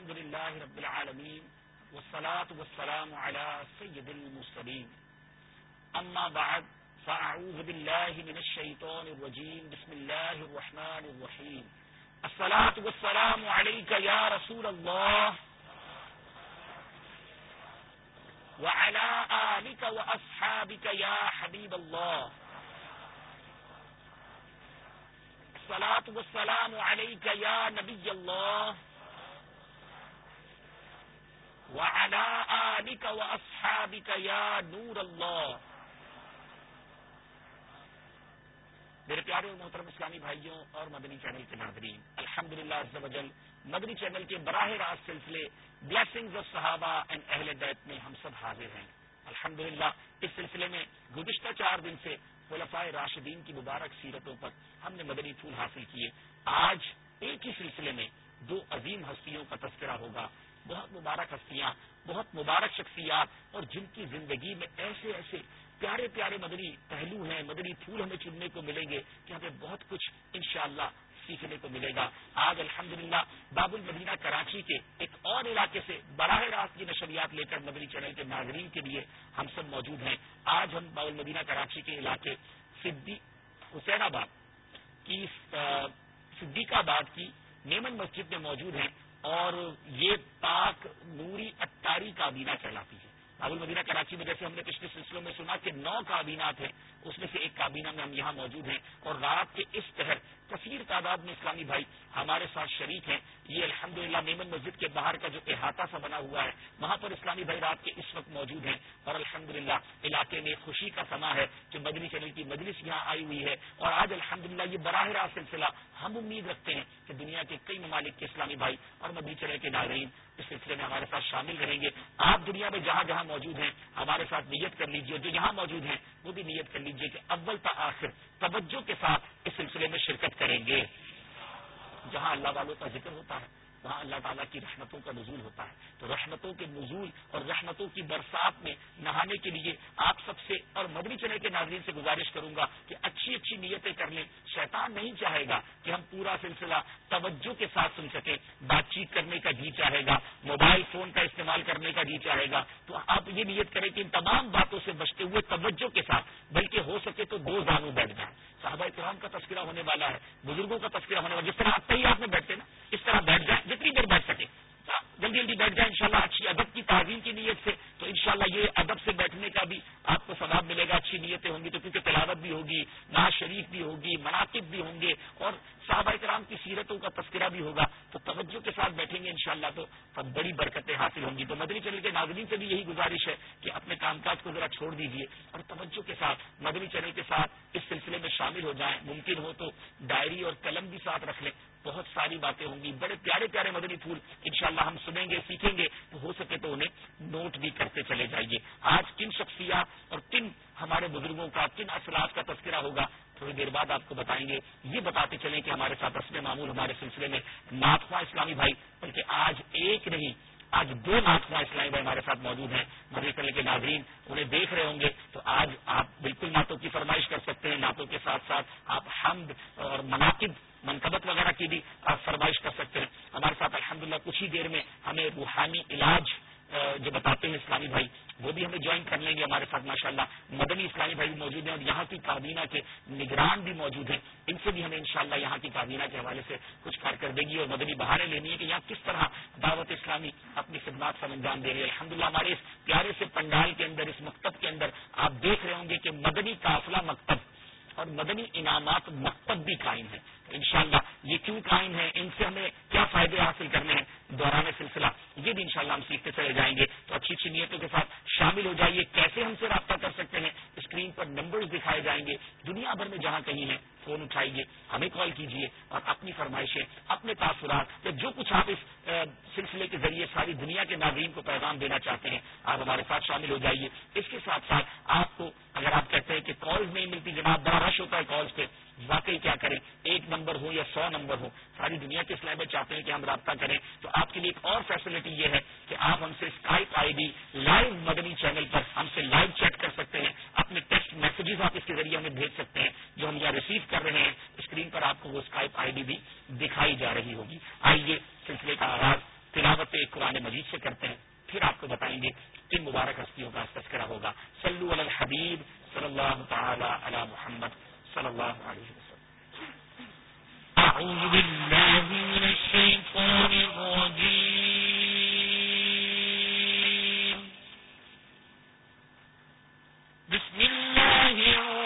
الحمد لله رب العالمين والصلاة والسلام على سيد المرسلين. أما بعد، فأعوذ بالله من الشيطان الرجيم. بسم الله الرحمن الرحيم. الصلاة والسلام عليك يا رسول الله. وعلى آلك وأصحابك يا حبيب الله. الصلاة والسلام عليك يا نبي الله. وعلى آلك وأصحابك يا نور الله. میرے پیارے محترم اسلامی بھائیوں اور مدنی چینل کے ناظرین الحمد للہ مدنی چینل کے براہ راست سلسلے بلیسنگز آف صحابہ اینڈ اہل بیت میں ہم سب حاضر ہیں۔ الحمد اس سلسلے میں گزشتہ چار دن سے خلفائے راشدین کی مبارک سیرتوں پر ہم نے مدنی پھول حاصل کیے۔ آج ایک ہی سلسلے میں دو عظیم ہستیوں کا تذکرہ ہوگا۔ بہت مبارک ہستیاں، بہت مبارک شخصیات اور جن کی زندگی میں ایسے ایسے پیارے پیارے مدنی پہلو ہیں، مدنی پھول ہمیں چننے کو ملیں گے کہ ہمیں بہت کچھ انشاءاللہ سیکھنے کو ملے گا۔ آج الحمدللہ باب المدینہ کراچی کے ایک اور علاقے سے براہ راست کی نشریات لے کر مدنی چینل کے ناظرین کے لیے ہم سب موجود ہیں۔ آج ہم باب المدینہ کراچی کے علاقے صدی، حسین آباد کی صدیق آباد کی نیمن مسجد میں موجود ہیں۔ اور یہ پاک نوری اٹاری کابینہ کہلاتی ہے۔ باب المدینہ کراچی میں جیسے ہم نے پچھلے سلسلوں میں سنا کہ نو کابینات ہیں، اس میں سے ایک کابینہ میں ہم یہاں موجود ہیں اور رات کے اس تحر کثیر تعداد میں اسلامی بھائی ہمارے ساتھ شریک ہیں۔ یہ الحمد للہ میمن مسجد کے باہر کا جو احاطہ سا بنا ہوا ہے، وہاں پر اسلامی بھائی رات کے اس وقت موجود ہیں۔ اور الحمد علاقے میں خوشی کا سما ہے جو مدنی چینل کی مجلس یہاں آئی ہوئی ہے۔ اور آج الحمد یہ براہ راست سلسلہ ہم امید رکھتے ہیں کہ دنیا کے کئی ممالک کے اسلامی بھائی اور مدنی چینل کے ناظرین اس سلسلے میں ہمارے ساتھ شامل رہیں گے۔ آپ دنیا میں جہاں جہاں موجود ہیں، ہمارے ساتھ نیت کر لیجیے جو یہاں موجود ہیں، وہ بھی نیت کر لیجیے کہ اول تا آخر توجہ کے ساتھ اس سلسلے میں شرکت کریں گے۔ جہاں اللہ والوں کا ذکر ہوتا ہے۔ وہاں اللہ تعالیٰ کی رحمتوں کا نزول ہوتا ہے۔ تو رحمتوں کے نزول اور رحمتوں کی برسات میں نہانے کے لیے آپ سب سے اور مدنی چنے کے ناظرین سے گزارش کروں گا کہ اچھی اچھی نیتیں کر لیں۔ شیطان نہیں چاہے گا کہ ہم پورا سلسلہ توجہ کے ساتھ سن سکیں۔ بات چیت کرنے کا جی چاہے گا، موبائل فون کا استعمال کرنے کا جی چاہے گا۔ تو آپ یہ نیت کریں کہ ان تمام باتوں سے بچتے ہوئے توجہ کے ساتھ، بلکہ ہو سکے تو دو زانو بیٹھ جائیں۔ صحابہ کرام کا تذکرہ ہونے والا ہے، بزرگوں کا تذکرہ ہونے والا، جس طرح آپ کئی آپ میں بیٹھتے نا، اس طرح بیٹھ جائیں۔ جتنی دیر بیٹھ سکے۔ ہاں، جلدی جلدی بیٹھ جائیں، انشاءاللہ اچھی ادب کی تعظیم کی نیت سے۔ تو انشاءاللہ یہ ادب سے بیٹھنے کا بھی آپ کو ثواب ملے گا، اچھی نیتیں ہوں گی۔ تو کیونکہ تلاوت بھی ہوگی، ناز شریف بھی ہوگی، مناقب بھی ہوں گے۔ اور صحابہ کرام کی سیرتوں کا تذکرہ بھی ہوگا تو توجہ کے ساتھ بیٹھیں گے انشاءاللہ تو سب بڑی برکتیں حاصل ہوں گی تو مدنی چینل کے ناظرین سے بھی یہی گزارش ہے کہ اپنے کام کاج کو ذرا چھوڑ دیجیے اور توجہ کے ساتھ مدنی چینل کے ساتھ اس سلسلے میں شامل ہو جائیں ممکن ہو تو ڈائری اور قلم بھی ساتھ رکھ لیں بہت ساری باتیں ہوں گی بڑے پیارے پیارے مدنی پھول انشاءاللہ ہم سنیں گے سیکھیں گے تو ہو سکے تو انہیں نوٹ بھی کرتے چلے جائیے آج کن شخصیات اور کن ہمارے بزرگوں کا کن اثرات کا تذکرہ ہوگا تھوڑی دیر بعد آپ کو بتائیں گے، یہ بتاتے چلیں کہ ہمارے ساتھ رسم معمول، ہمارے سلسلے میں ناتواں اسلامی بھائی، بلکہ آج ایک نہیں، آج دو ناتواں اسلامی بھائی ہمارے ساتھ موجود ہیں۔ مدری کرنے کے ناظرین انہیں دیکھ رہے ہوں گے۔ تو آج آپ بالکل نعتوں کی فرمائش کر سکتے ہیں، نعتوں کے ساتھ ساتھ آپ حمد اور مناقب، منقبت وغیرہ کی بھی آپ فرمائش کر سکتے ہیں۔ ہمارے ساتھ الحمدللہ کچھ ہی دیر میں ہمیں روحانی علاج جو بتاتے ہیں اسلامی بھائی، وہ بھی ہمیں جوائن کر لیں گے ہمارے ساتھ، ماشاءاللہ، مدنی اسلامی بھائی بھی موجود ہیں اور یہاں کی کابینہ کے نگران بھی موجود ہیں۔ ان سے بھی ہمیں انشاءاللہ یہاں کی کابینہ کے حوالے سے کچھ کارکردگی اور مدنی بہاریں لینی ہے کہ یہاں کس طرح دعوت اسلامی اپنی خدمات سر انجام دے رہی ہے۔ الحمد ہمارے اس پیارے سے پنڈال کے اندر، اس مکتب کے اندر آپ دیکھ رہے ہوں گے کہ مدنی قافلہ مکتب اور مدنی انعامات مقصد بھی قائم ہے انشاءاللہ یہ کیوں قائم ہے ان سے ہمیں کیا فائدے حاصل کرنے ہیں؟ دوران سلسلہ یہ بھی انشاءاللہ ہم سیکھتے چلے جائیں گے۔ تو اچھی اچھی نیتوں کے ساتھ شامل ہو جائیے۔ کیسے ہم سے رابطہ کر سکتے ہیں؟ اسکرین پر نمبرز دکھائے جائیں گے۔ دنیا بھر میں جہاں کہیں ہیں فون اٹھائیے، ہمیں کال کیجیے اور اپنی فرمائشیں، اپنے تاثرات یا جو کچھ آپ اس سلسلے کے ذریعے ساری دنیا کے ناظرین کو پیغام دینا چاہتے ہیں، آپ ہمارے ساتھ شامل ہو جائیے۔ اس کے ساتھ ساتھ آپ کو، اگر آپ کہتے ہیں کہ کالز نہیں ملتی جناب، بڑا رش ہوتا ہے کالز پہ واقعی کیا کریں؟ ایک نمبر ہو یا سو نمبر ہو ساری دنیا کے اسلام چاہتے ہیں کہ ہم رابطہ کریں۔ تو آپ کے لیے ایک اور فیسلٹی یہ ہے کہ آپ ہم سے Skype I D live Madani channel پر ہم سے لائیو چیٹ کر سکتے ہیں۔ اپنے ٹیکسٹ میسجز آپ اس کے ذریعے ہمیں بھیج سکتے ہیں۔ جو ہم یہاں ریسیو کر رہے ہیں اسکرین پر آپ کو وہ اسکائپ آئی ڈی بھی دکھائی جا رہی ہوگی۔ آئیے سلسلے کا آغاز تلاوت قرآن مجید سے کرتے ہیں۔ پھر آپ کو بتائیں گے کن مبارک ہستیوں کا تذکرہ ہوگا۔ سلو الحبیب صلی اللہ تعالی علی محمد۔ صلی اللہ علیہ وسلم۔ أعوذ بالله من الشيطان الرجيم۔ بسم الله الرحمن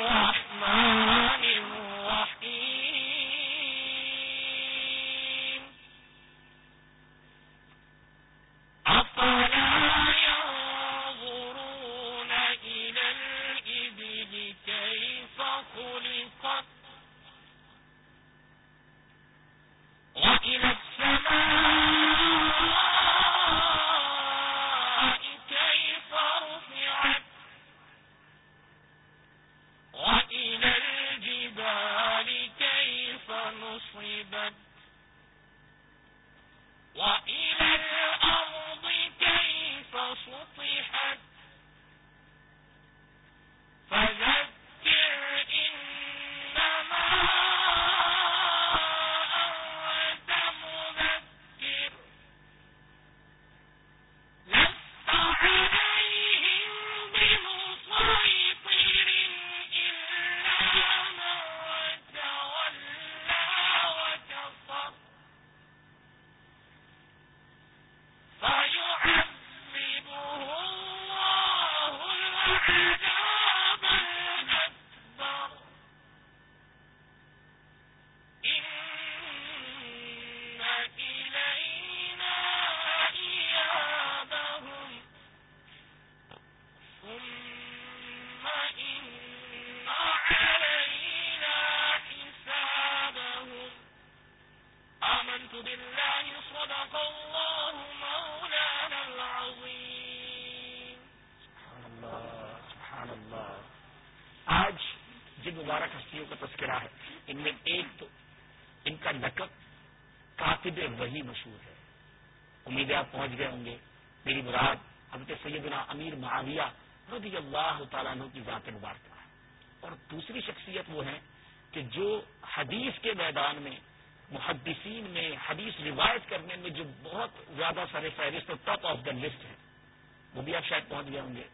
ان میں ایک تو ان کا لقب کاتب وہی مشہور ہے۔ امید آپ پہنچ گئے ہوں گے۔ میری مراد حضرت سیدنا امیر معاویہ رضی اللہ تعالیٰ عنہ کی ذات مبارکہ ہے۔ اور دوسری شخصیت وہ ہے کہ جو حدیث کے میدان میں، محدثین میں، حدیث روایت کرنے میں جو بہت زیادہ سر فہرست ٹاپ آف دا لسٹ ہے۔ وہ بھی آپ شاید پہنچ گئے ہوں گے۔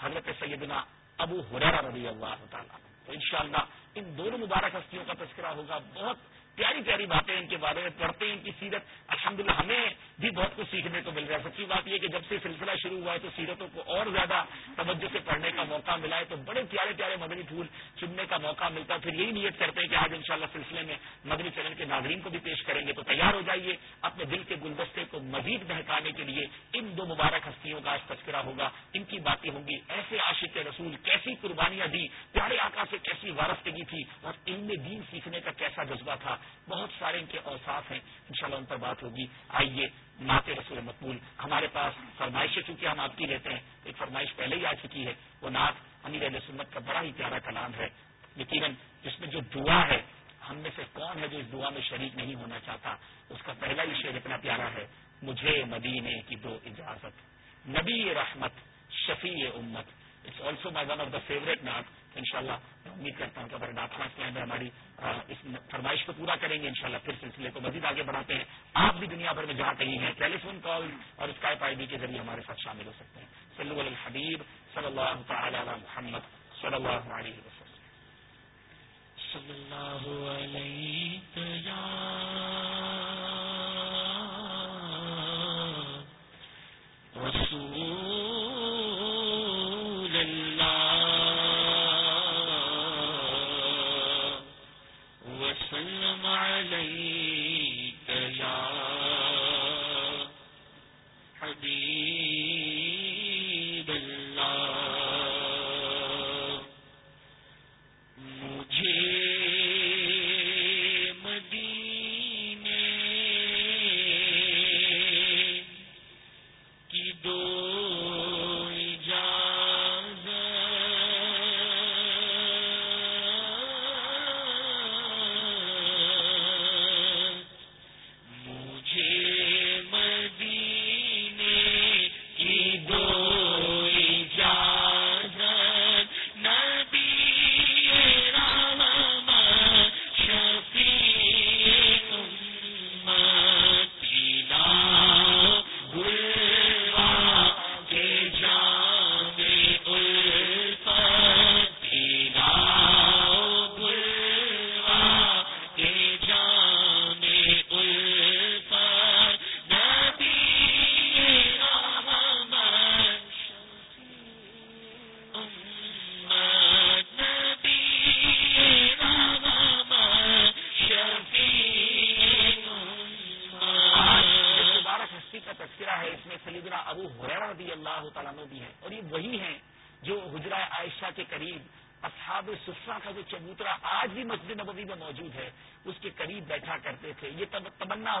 حضرت سیدنا ابو حریرہ رضی اللہ تعالیٰ عنہ۔ تو انشاءاللہ ان دونوں مبارک ہستیوں کا تذکرہ ہوگا۔ بہت پیاری پیاری باتیں ان کے بارے میں پڑھتے ہیں ان کی سیرت۔ الحمدللہ ہمیں بھی بہت کچھ سیکھنے کو مل رہا ہے۔ سچی بات یہ کہ جب سے سلسلہ شروع ہوا ہے تو سیرتوں کو اور زیادہ توجہ سے پڑھنے کا موقع ملا ہے تو بڑے پیارے پیارے مدنی پھول چننے کا موقع ملتا ہے۔ پھر یہی نیت کرتے ہیں کہ آج انشاءاللہ سلسلے میں مدنی چینل کے ناظرین کو بھی پیش کریں گے۔ تو تیار ہو جائیے اپنے دل کے گلدستے کو مزید بہکانے کے لیے ان دو مبارک ہستیوں کا آج تذکرہ ہوگا۔ ان کی باتیں ہوں گی ایسے عاشق رسول کیسی قربانیاں دی پیارے آقا سے کیسی وارفتگی تھی اور علم دین سیکھنے کا کیسا جذبہ تھا۔ بہت سارے ان کے اوصاف ہیں، انشاءاللہ ان پر بات ہوگی۔ آئیے، مات رسول مقبول۔ ہمارے پاس فرمائشیں، چونکہ ہم آپ کی لیتے ہیں ایک فرمائش پہلے ہی آ چکی ہے۔ وہ نعت امیر علیہ سنت کا بڑا ہی پیارا کلام ہے۔ یقیناً جس میں جو دعا ہے، ہم میں سے کون ہے جو اس دعا میں شریک نہیں ہونا چاہتا؟ اس کا پہلا ہی شعر اتنا پیارا ہے۔ مجھے مدینے کی دو اجازت، نبی رحمت، شفیع امت۔ Also my one of the favourite not ان شاء اللہ میں امید کرتا ہوں کہ ہمارے ڈاک خاص میں ہماری اس فرمائش کو پورا کریں گے، انشاءاللہ پھر سلسلے کو مزید آگے بڑھاتے ہیں۔ آپ بھی دنیا بھر میں جہاں کہیں ہیں ٹیلی فون کال اور اسکائپ آئی ڈی کے ذریعے ہمارے ساتھ شامل ہو سکتے ہیں۔ سلو الحبیب صلی اللہ تعالی علی محمد صلی اللہ علیہ وسلم۔ صلی اللہ علیہ یا رسول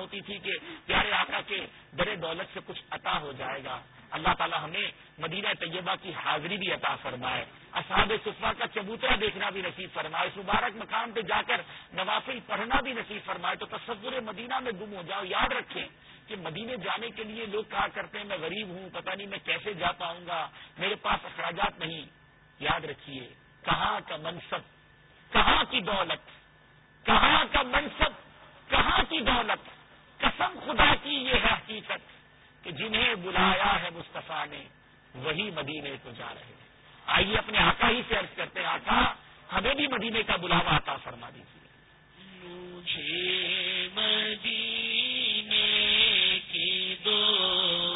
ہوتی تھی کہ پیارے آقا کے در دولت سے کچھ عطا ہو جائے گا۔ اللہ تعالی ہمیں مدینہ طیبہ کی حاضری بھی عطا فرمائے۔ اصحاب صفا کا چبوترا دیکھنا بھی نصیب فرمائے۔ اس مبارک مقام پہ جا کر نوافل پڑھنا بھی نصیب فرمائے۔ تو تصور مدینہ میں گم ہو جاؤ۔ یاد رکھیں کہ مدینے جانے کے لیے لوگ کہا کرتے ہیں، میں غریب ہوں، پتہ نہیں میں کیسے جا پاؤں گا۔ میرے پاس اخراجات نہیں۔ یاد رکھیے، کہاں کا منصب؟ کہاں کی دولت؟ کہاں کا منصب؟ کہاں کی دولت؟ قسم خدا کی یہ ہے حقیقت کہ جنہیں بلایا ہے مصطفیٰ نے، وہی مدینے کو جا رہے ہیں۔ آئیے اپنے آقا ہی سے عرض کرتے ہیں، آقا، ہمیں بھی مدینے کا بلاوا آتا فرما دیجیے۔ مجھے مدینے کی دو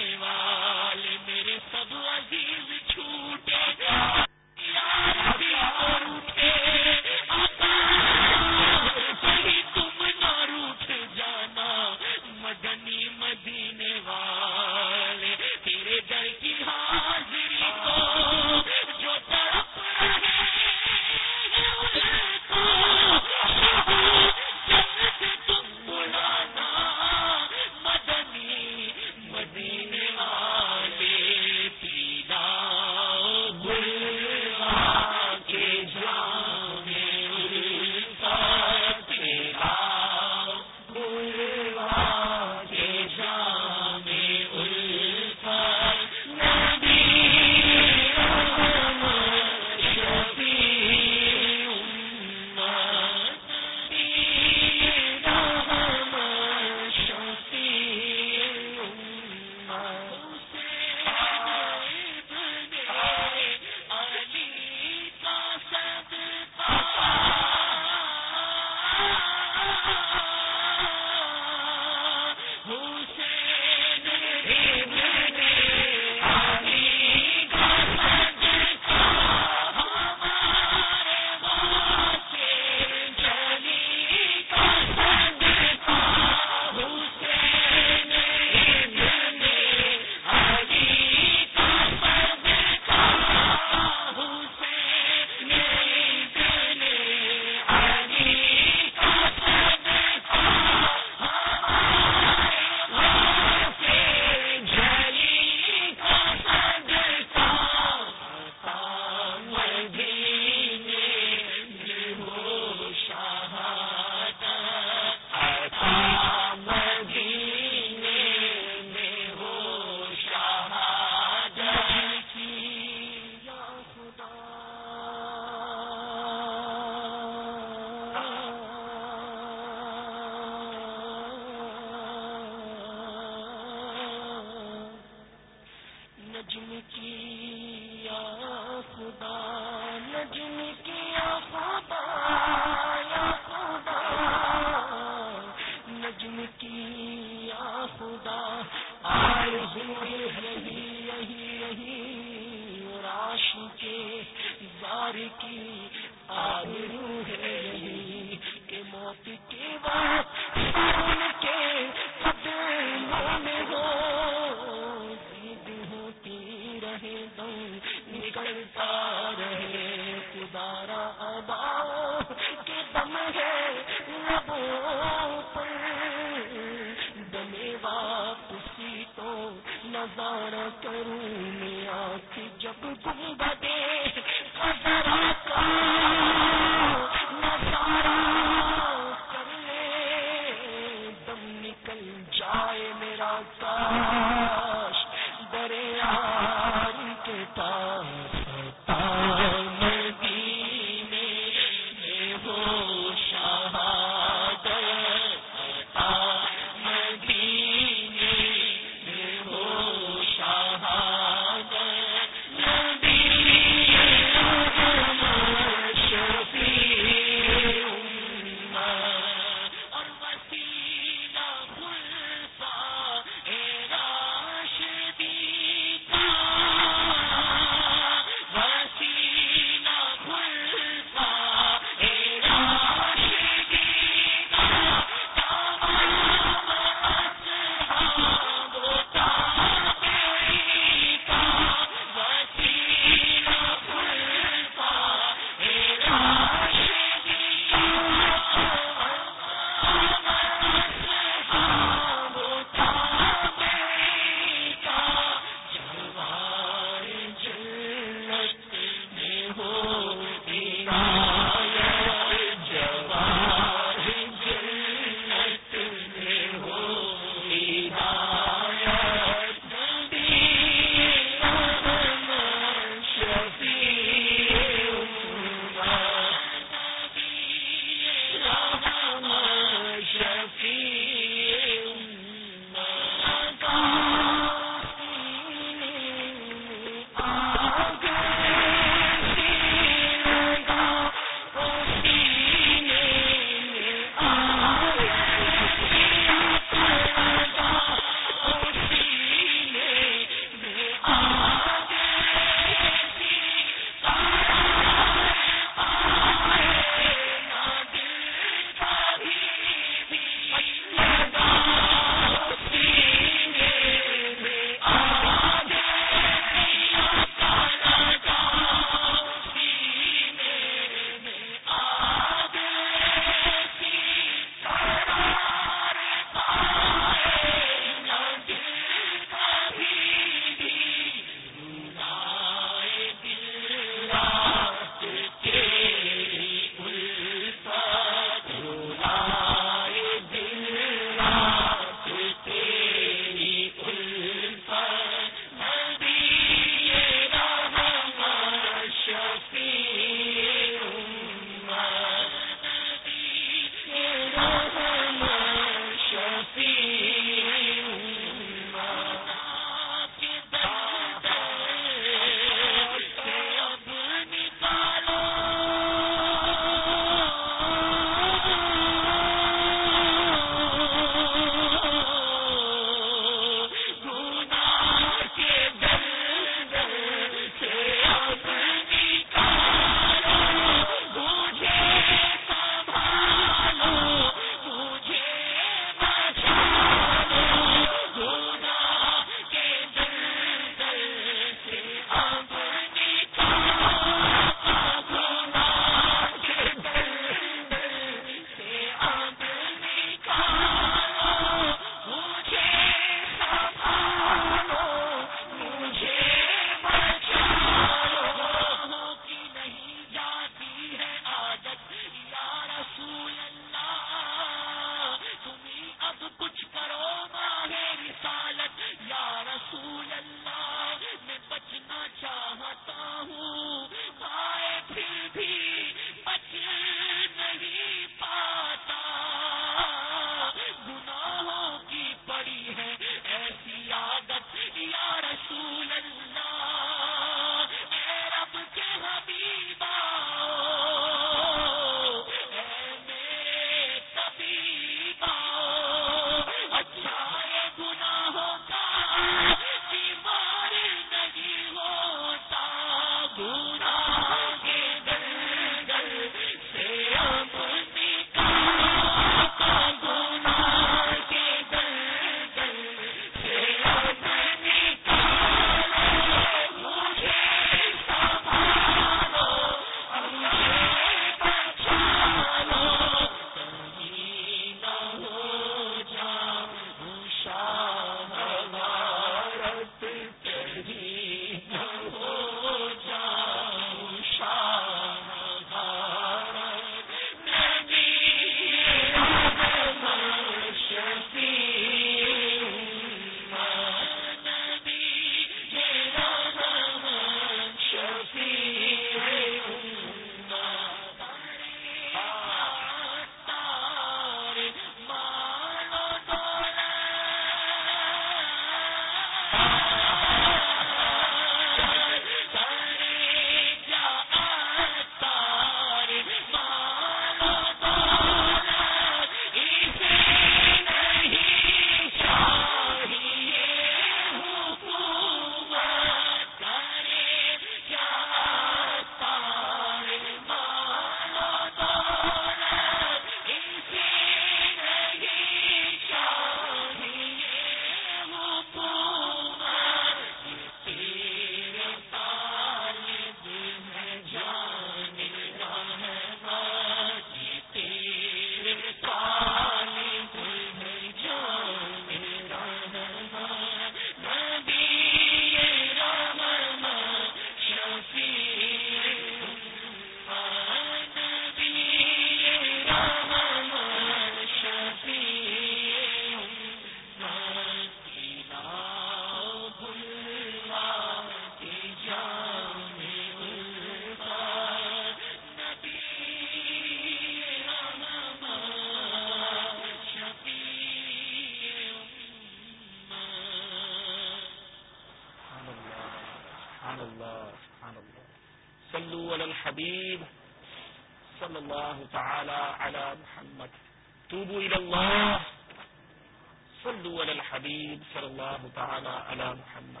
صلی اللہ تعالی علی محمد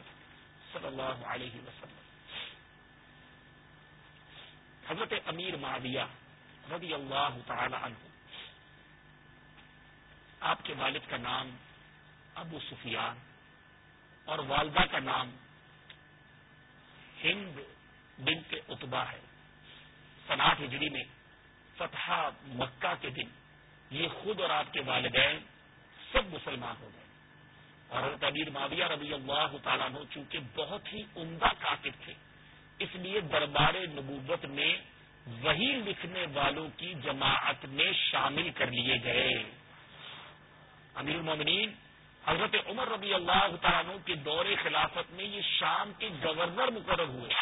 صلی اللہ علیہ وسلم۔ حضرت امیر معاویہ رضی اللہ تعالی عنہ۔ آپ کے والد کا نام ابو سفیان اور والدہ کا نام ہند بنت اتبا ہے۔ سناٹ ہجری میں فتح مکہ کے دن یہ خود اور آپ کے والدین سب مسلمان ہو گئے۔ امیر معاویہ رضی اللہ تعالیٰ چونکہ بہت ہی عمدہ کاتب تھے، اس لیے دربار نبوت میں وہی لکھنے والوں کی جماعت میں شامل کر لیے گئے۔ امیر المومنین، حضرت عمر رضی اللہ تعالیٰ کے دور خلافت میں یہ شام کے گورنر مقرر ہوئے۔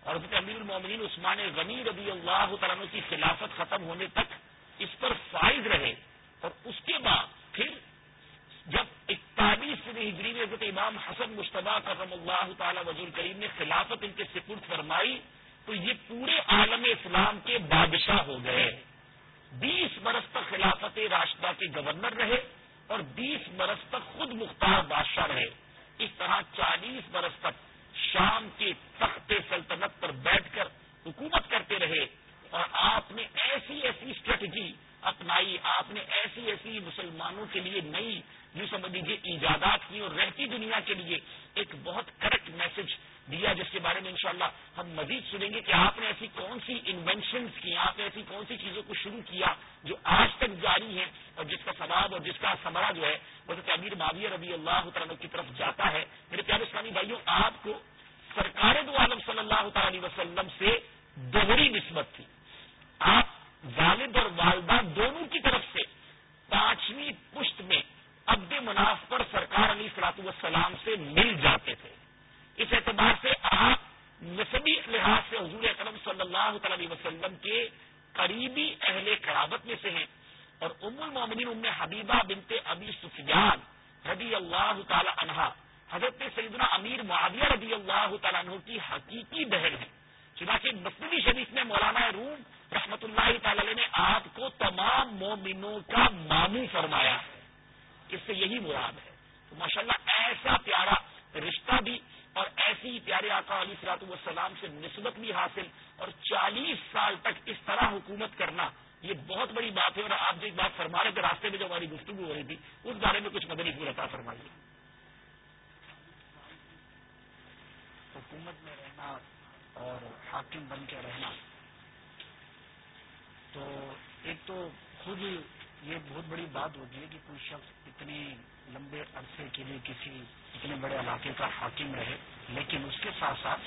اور حضرت امیر المومنین عثمان غنی رضی اللہ تعالیٰ کی خلافت ختم ہونے تک اس پر فائز رہے اور اس کے بعد پھر جب اکتالیس ہجری میں حضرت امام حسن مشتبہ کرم اللہ تعالی وزول کریم نے خلافت ان کے سپرد فرمائی تو یہ پورے عالم اسلام کے بادشاہ ہو گئے۔ بیس برس تک خلافت راشدہ کے گورنر رہے اور بیس برس تک خود مختار بادشاہ رہے اس طرح چالیس برس تک شام کے تخت سلطنت پر بیٹھ کر حکومت کرتے رہے اور آپ نے ایسی ایسی اسٹریٹجی اپنائی آپ نے ایسی ایسی مسلمانوں کے لیے نئی یوں سمجھ لیجیے ایجادات کی اور رہتی دنیا کے لیے ایک بہت کریکٹ میسج دیا جس کے بارے میں انشاءاللہ ہم مزید سنیں گے کہ آپ نے ایسی کون سی انوینشنز کی آپ نے ایسی کون سی چیزوں کو شروع کیا جو آج تک جاری ہیں اور جس کا ثواب اور جس کا سمرا جو ہے وہ امیر معاویہ ربی اللہ تعالیٰ کی طرف جاتا ہے میرے پیارے اسلامی بھائیوں آپ کو سرکار دو عالم صلی اللہ تعالی وسلم سے دوہری نسبت تھی آپ والد اور والدہ دونوں کی طرف سے پانچویں پشت میں عبد مناف پر سرکار علی فلاط والسلام سے مل جاتے تھے اس اعتبار سے آپ نسبی لحاظ سے حضور اکرم صلی اللہ تعالی وسلم کے قریبی اہل قرابت میں سے ہیں اور ام المومنین ام حبیبہ بنت ابی سفیان رضی اللہ تعالی عنہا حضرت سیدنا امیر معاویہ رضی اللہ تعالیٰ عنہ کی حقیقی بہن ہے چنانچہ مسجد شریف میں مولانا روم رحمت اللہ تعالی نے آپ کو تمام مومنوں کا مامو فرمایا ہے اس سے یہی مراد ہے تو ماشاءاللہ ایسا پیارا رشتہ بھی اور ایسی پیارے آقا علی سلاط والسلام سے نسبت بھی حاصل اور چالیس سال تک اس طرح حکومت کرنا یہ بہت بڑی بات ہے اور آپ جو ایک بات فرما رہے تھے راستے میں جو ہماری گفتگو ہو رہی تھی اس بارے میں کچھ مدنی پور عطا فرمائیے حکومت میں رہنا اور حاکم بن کے رہنا۔ تو ایک تو خود یہ بہت بڑی بات ہوتی ہے کہ کوئی شخص اتنے لمبے عرصے کے لیے کسی اتنے بڑے علاقے کا حاکم رہے، لیکن اس کے ساتھ ساتھ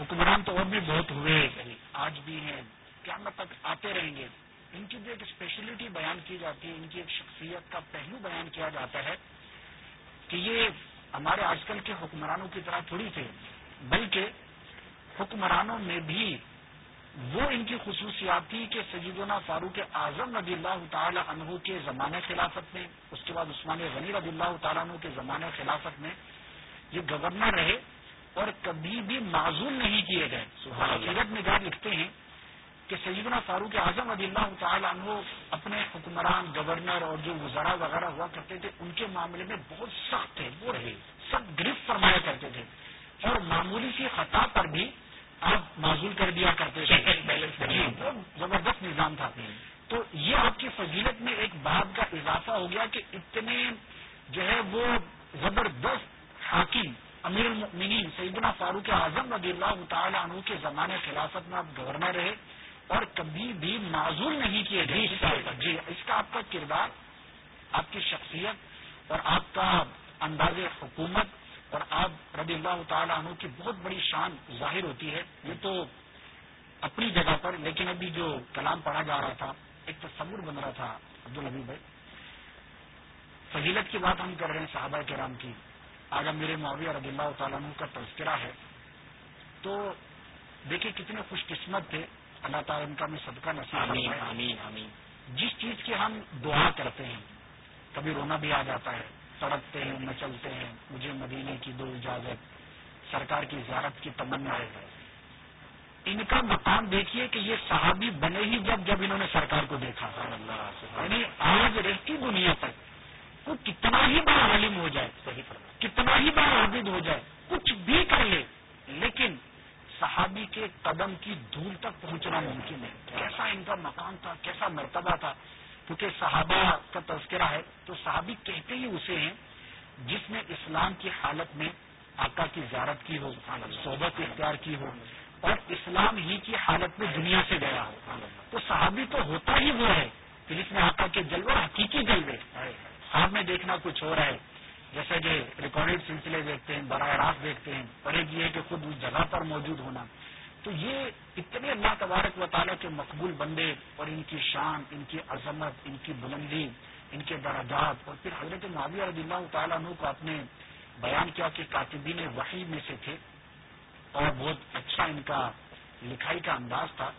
حکمران تو اور بھی بہت ہوئے یعنی آج بھی ہیں کیا تک آتے رہیں گے۔ ان کی بھی ایک اسپیشلٹی بیان کی جاتی ہے، ان کی ایک شخصیت کا پہلو بیان کیا جاتا ہے کہ یہ ہمارے آج کل کے حکمرانوں کی طرح تھوڑی تھے، بلکہ حکمرانوں میں بھی وہ ان کی خصوصیات تھی کہ سیدنا فاروق اعظم رضی اللہ تعالی عنہ کے زمانے خلافت میں اس کے بعد عثمان غنی رضی اللہ تعالیٰ عنہ کے زمانے خلافت میں یہ گورنر رہے اور کبھی بھی معذول نہیں کیے گئے۔ سیرت جان لکھتے ہیں کہ سیدنا فاروق اعظم رضی اللہ تعالی عنہ اپنے حکمران گورنر اور جو وزراء وغیرہ ہوا کرتے تھے ان کے معاملے میں بہت سخت تھے وہ رہے سب گرفت فرمایا کرتے تھے۔ اور معمولی سی خطا پر بھی آپ معذول کر دیا کرتے تھے. جی، زبردست نظام تھا تو یہ آپ کی فضیلت میں ایک بات کا اضافہ ہو گیا کہ اتنے جو ہے وہ زبردست حاکم امیر المؤمنین سیدنا فاروق اعظم رضی اللہ تعالی عنہ کے زمانے خلافت میں آپ گورنر رہے اور کبھی بھی معذول نہیں کیے گئے. جی اس کا آپ کا کردار آپ کی شخصیت اور آپ کا انداز حکومت اور آپ رضی اللہ تعالیٰ عنہ کی بہت بڑی شان ظاہر ہوتی ہے۔ یہ تو اپنی جگہ پر لیکن ابھی جو کلام پڑھا جا رہا تھا ایک تصور بن رہا تھا عبد الحبی بھائی۔ فضیلت کی بات ہم کر رہے ہیں صحابہ کے رام کی۔ آج میرے معاویہ رضی اللہ تعالیٰ عنہ کا تذکرہ ہے۔ تو دیکھیے کتنے خوش قسمت تھے۔ اللہ تعالیٰ ان کا میں صدقہ نصیب جس چیز کی ہم دعا کرتے ہیں کبھی رونا بھی آ جاتا ہے۔ سڑکتے ہیں مچلتے ہیں۔ مجھے مدینے کی دو اجازت۔ سرکار کی زیارت کی تمنا ہے۔ ان کا مقام دیکھیے کہ یہ صحابی بنے ہی جب جب انہوں نے سرکار کو دیکھا۔ یعنی آج رہتی دنیا تک وہ کتنا ہی بڑا عالم ہو جائے، صحیح کتنا ہی بڑا عابد ہو جائے، کچھ بھی کر لے، لیکن صحابی کے قدم کی دھول تک پہنچنا ممکن ہے۔ کیسا ان کا مقام تھا، کیسا مرتبہ تھا۔ کیونکہ صحابہ کا تذکرہ ہے، تو صحابی کہتے ہی اسے ہیں، جس نے اسلام کی حالت میں آقا کی زیارت کی ہو، صحبت اختیار کی ہو، اور اسلام ہی کی حالت میں دنیا سے گیا ہو۔ تو صحابی تو ہوتا ہی وہ ہے کہ جس میں آقا کے جلوے حقیقی جلوے خواب میں دیکھنا کچھ ہو رہا ہے۔ جیسے کہ ریکارڈیڈ سلسلے دیکھتے ہیں، براہ راست دیکھتے ہیں اور ایک یہ کہ خود اس جگہ پر موجود ہونا۔ تو یہ اتنے اللہ تبارک و تعالیٰ کے مقبول بندے اور ان کی شان ان کی عظمت ان کی بلندی ان کے درجات اور پھر حضرت معاویہ رضی اللہ تعالیٰ عنہ کو آپ نے بیان کیا کہ کاتبین وحی میں سے تھے اور بہت اچھا ان کا لکھائی کا انداز تھا۔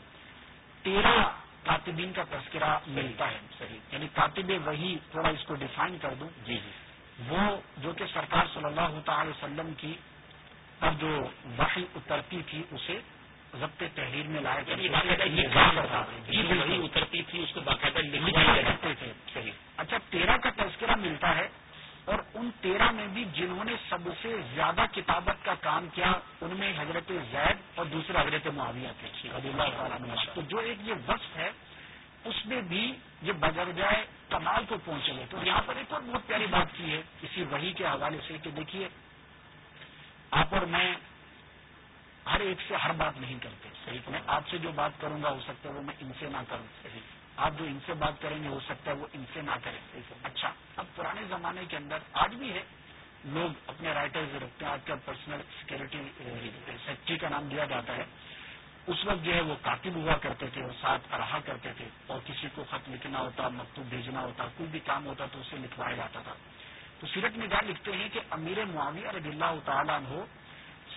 تیرہ کاتبین کا تذکرہ ملتا ہے۔ صحیح۔ یعنی کاتب وہی تھوڑا اس کو ڈیفائن کر دوں۔ جی جی۔ وہ جو کہ سرکار صلی اللہ تعالی وسلم کی پر جو وحی اترتی تھی اسے ضبط تحریر میں لایا جی، وہی اترتی تھی اس کو باقاعدہ کرتے تھے اچھا تیرہ کا تذکرہ ملتا ہے اور ان تیرہ میں بھی جنہوں نے سب سے زیادہ کتابت کا کام کیا ان میں حضرت زید اور دوسرے حضرت معاویہ تھے۔ اللہ تعالیٰ تو جو ایک یہ وصف ہے اس میں بھی یہ بجر جائے کمال کو پہنچے گئے تو یہاں پر ایک اور بہت پیاری بات کی ہے اسی وہی کے حوالے سے کہ دیکھیے آپ اور میں ہر ایک سے ہر بات نہیں کرتے۔ صحیح میں آپ سے جو بات کروں گا ہو سکتا ہے وہ میں ان سے نہ کروں۔ صحیح۔ آپ جو ان سے بات کریں گے ہو سکتا ہے وہ ان سے نہ کریں۔ اچھا اب پرانے زمانے کے اندر آج بھی ہے۔ لوگ اپنے رائٹرز رکھتے ہیں۔ آج کل پرسنل سیکورٹی سیکٹری کا نام دیا جاتا ہے۔ اس وقت جو ہے وہ کاتب ہوا کرتے تھے اور ساتھ رہا کرتے تھے۔ اور کسی کو خط لکھنا ہوتا، مکتوب بھیجنا ہوتا، کوئی بھی کام ہوتا تو اسے لکھوایا جاتا تھا۔ تو سیرت نگار لکھتے ہیں کہ امیر معاویہ رضی اللہ تعالیٰ عنہ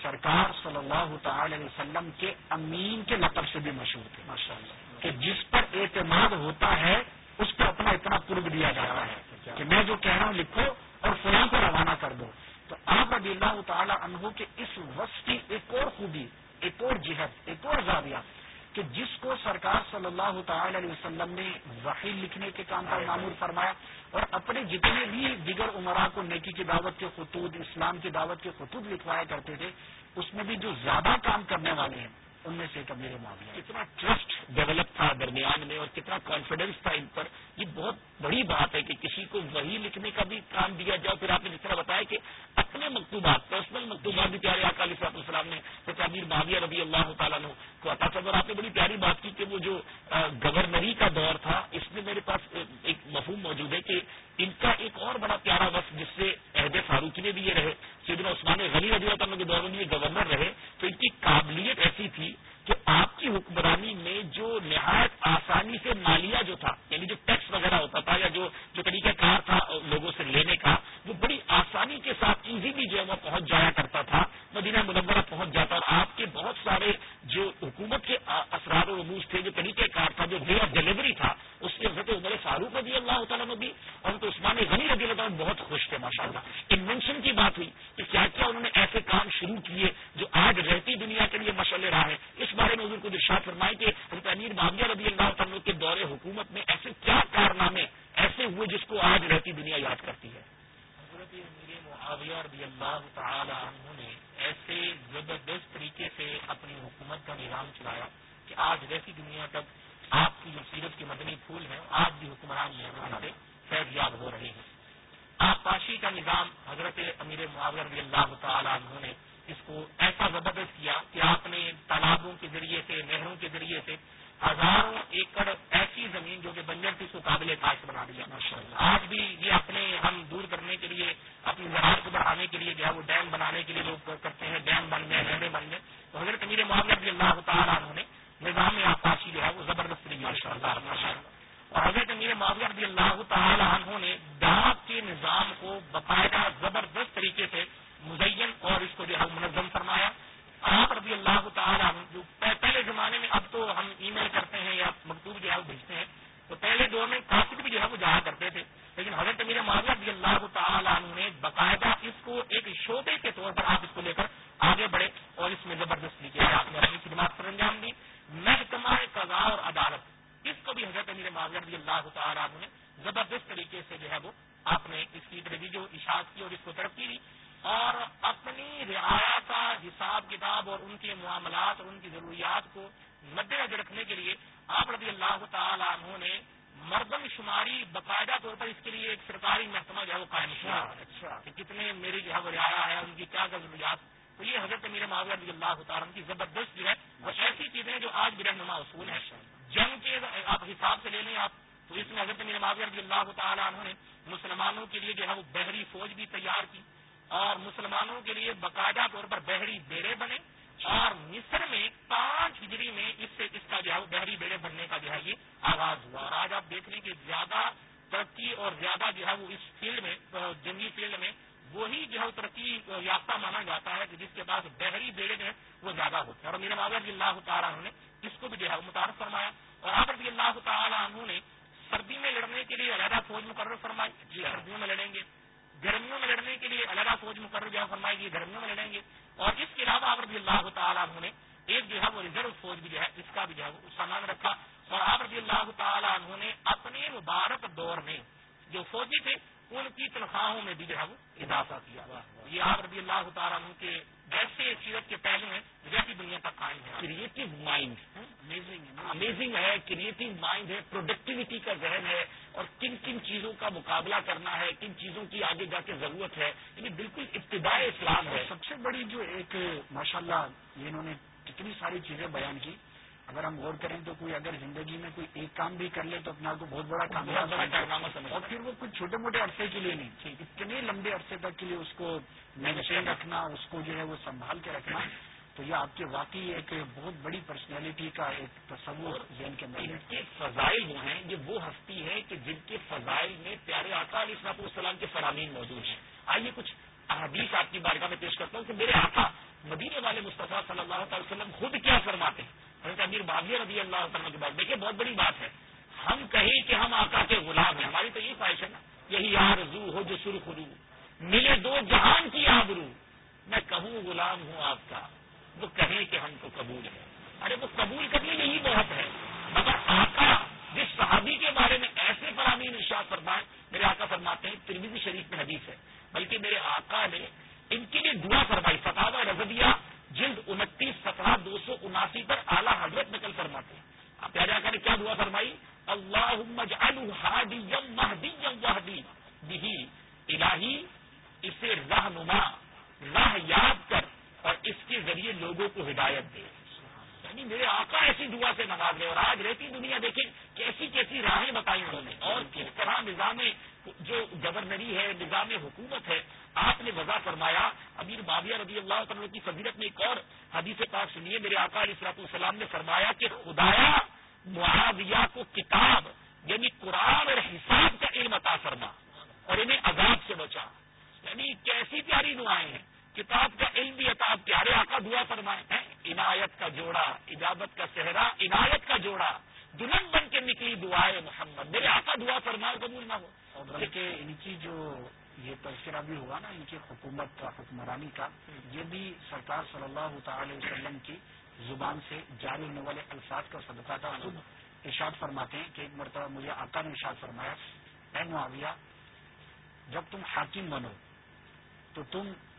سرکار صلی اللہ تعالی علیہ وسلم کے امین کے لقب سے بھی مشہور تھے۔ ماشاء اللہ کہ جس پر اعتماد ہوتا ہے اس پر اپنا اتنا قرب دیا جاتا ہے کہ میں جو کہہ رہا ہوں لکھو اور فلاں کو روانہ کر دو۔ تو آپ رضی اللہ تعالی عنہ کے اس وقت کی ایک اور خوبی ایک اور جہت ایک اور زاویہ کہ جس کو سرکار صلی اللہ تعالی علیہ وسلم نے وحی لکھنے کے کام پر معمول فرمایا اور اپنے جتنے بھی دیگر عمرا کو نیکی کی دعوت کے خطوط، اسلام کی دعوت کے خطوط لکھوایا کرتے تھے، اس میں بھی جو زیادہ کام کرنے والے ہیں ان میں سے ایک میرے کتنا ٹرسٹ ڈیولپ تھا درمیان میں اور کتنا کانفیڈینس تھا ان پر، یہ بہت بڑی بات ہے کہ کسی کو وہی لکھنے کا بھی کام دیا جائے۔ پھر آپ نے جس طرح بتایا کہ اپنے مکتوبات پرسنل مکتوبات بھی پیارے اکالی صاحب السلام نے امیر معاویہ ربی اللہ تعالیٰ نے کو عطا تھا اور آپ نے بڑی پیاری بات کی کہ وہ جو گورنری کا دور تھا، اس میں میرے پاس ایک مفہوم موجود ہے کہ ان کا ایک اور بڑا پیارا وقت جس سے عہد فاروقی نے بھی یہ رہے، سیدنا عثمان غنی رضی اللہ تعالیٰ کے دور میں یہ گورنر رہے، تو ان کی قابلیت ایسی تھی کہ آپ کی حکمرانی میں جو نہایت آسانی سے مالیہ جو تھا یعنی جو ٹیکس وغیرہ ہوتا تھا یا جو جو طریقہ کار تھا لوگوں سے لینے کا، وہ بڑی آسانی کے ساتھ ایزیلی جو ہے وہ پہنچ جایا کرتا تھا، مدینہ منورہ پہنچ جاتا اور آپ کے بہت سارے جو حکومت کے اثرات و رموز تھے، جو طریقہ کار تھا، جو وے آف ڈلیوری تھا، اس کے حضرت عمر فاروق رضی اللہ تعالیٰ نے بھی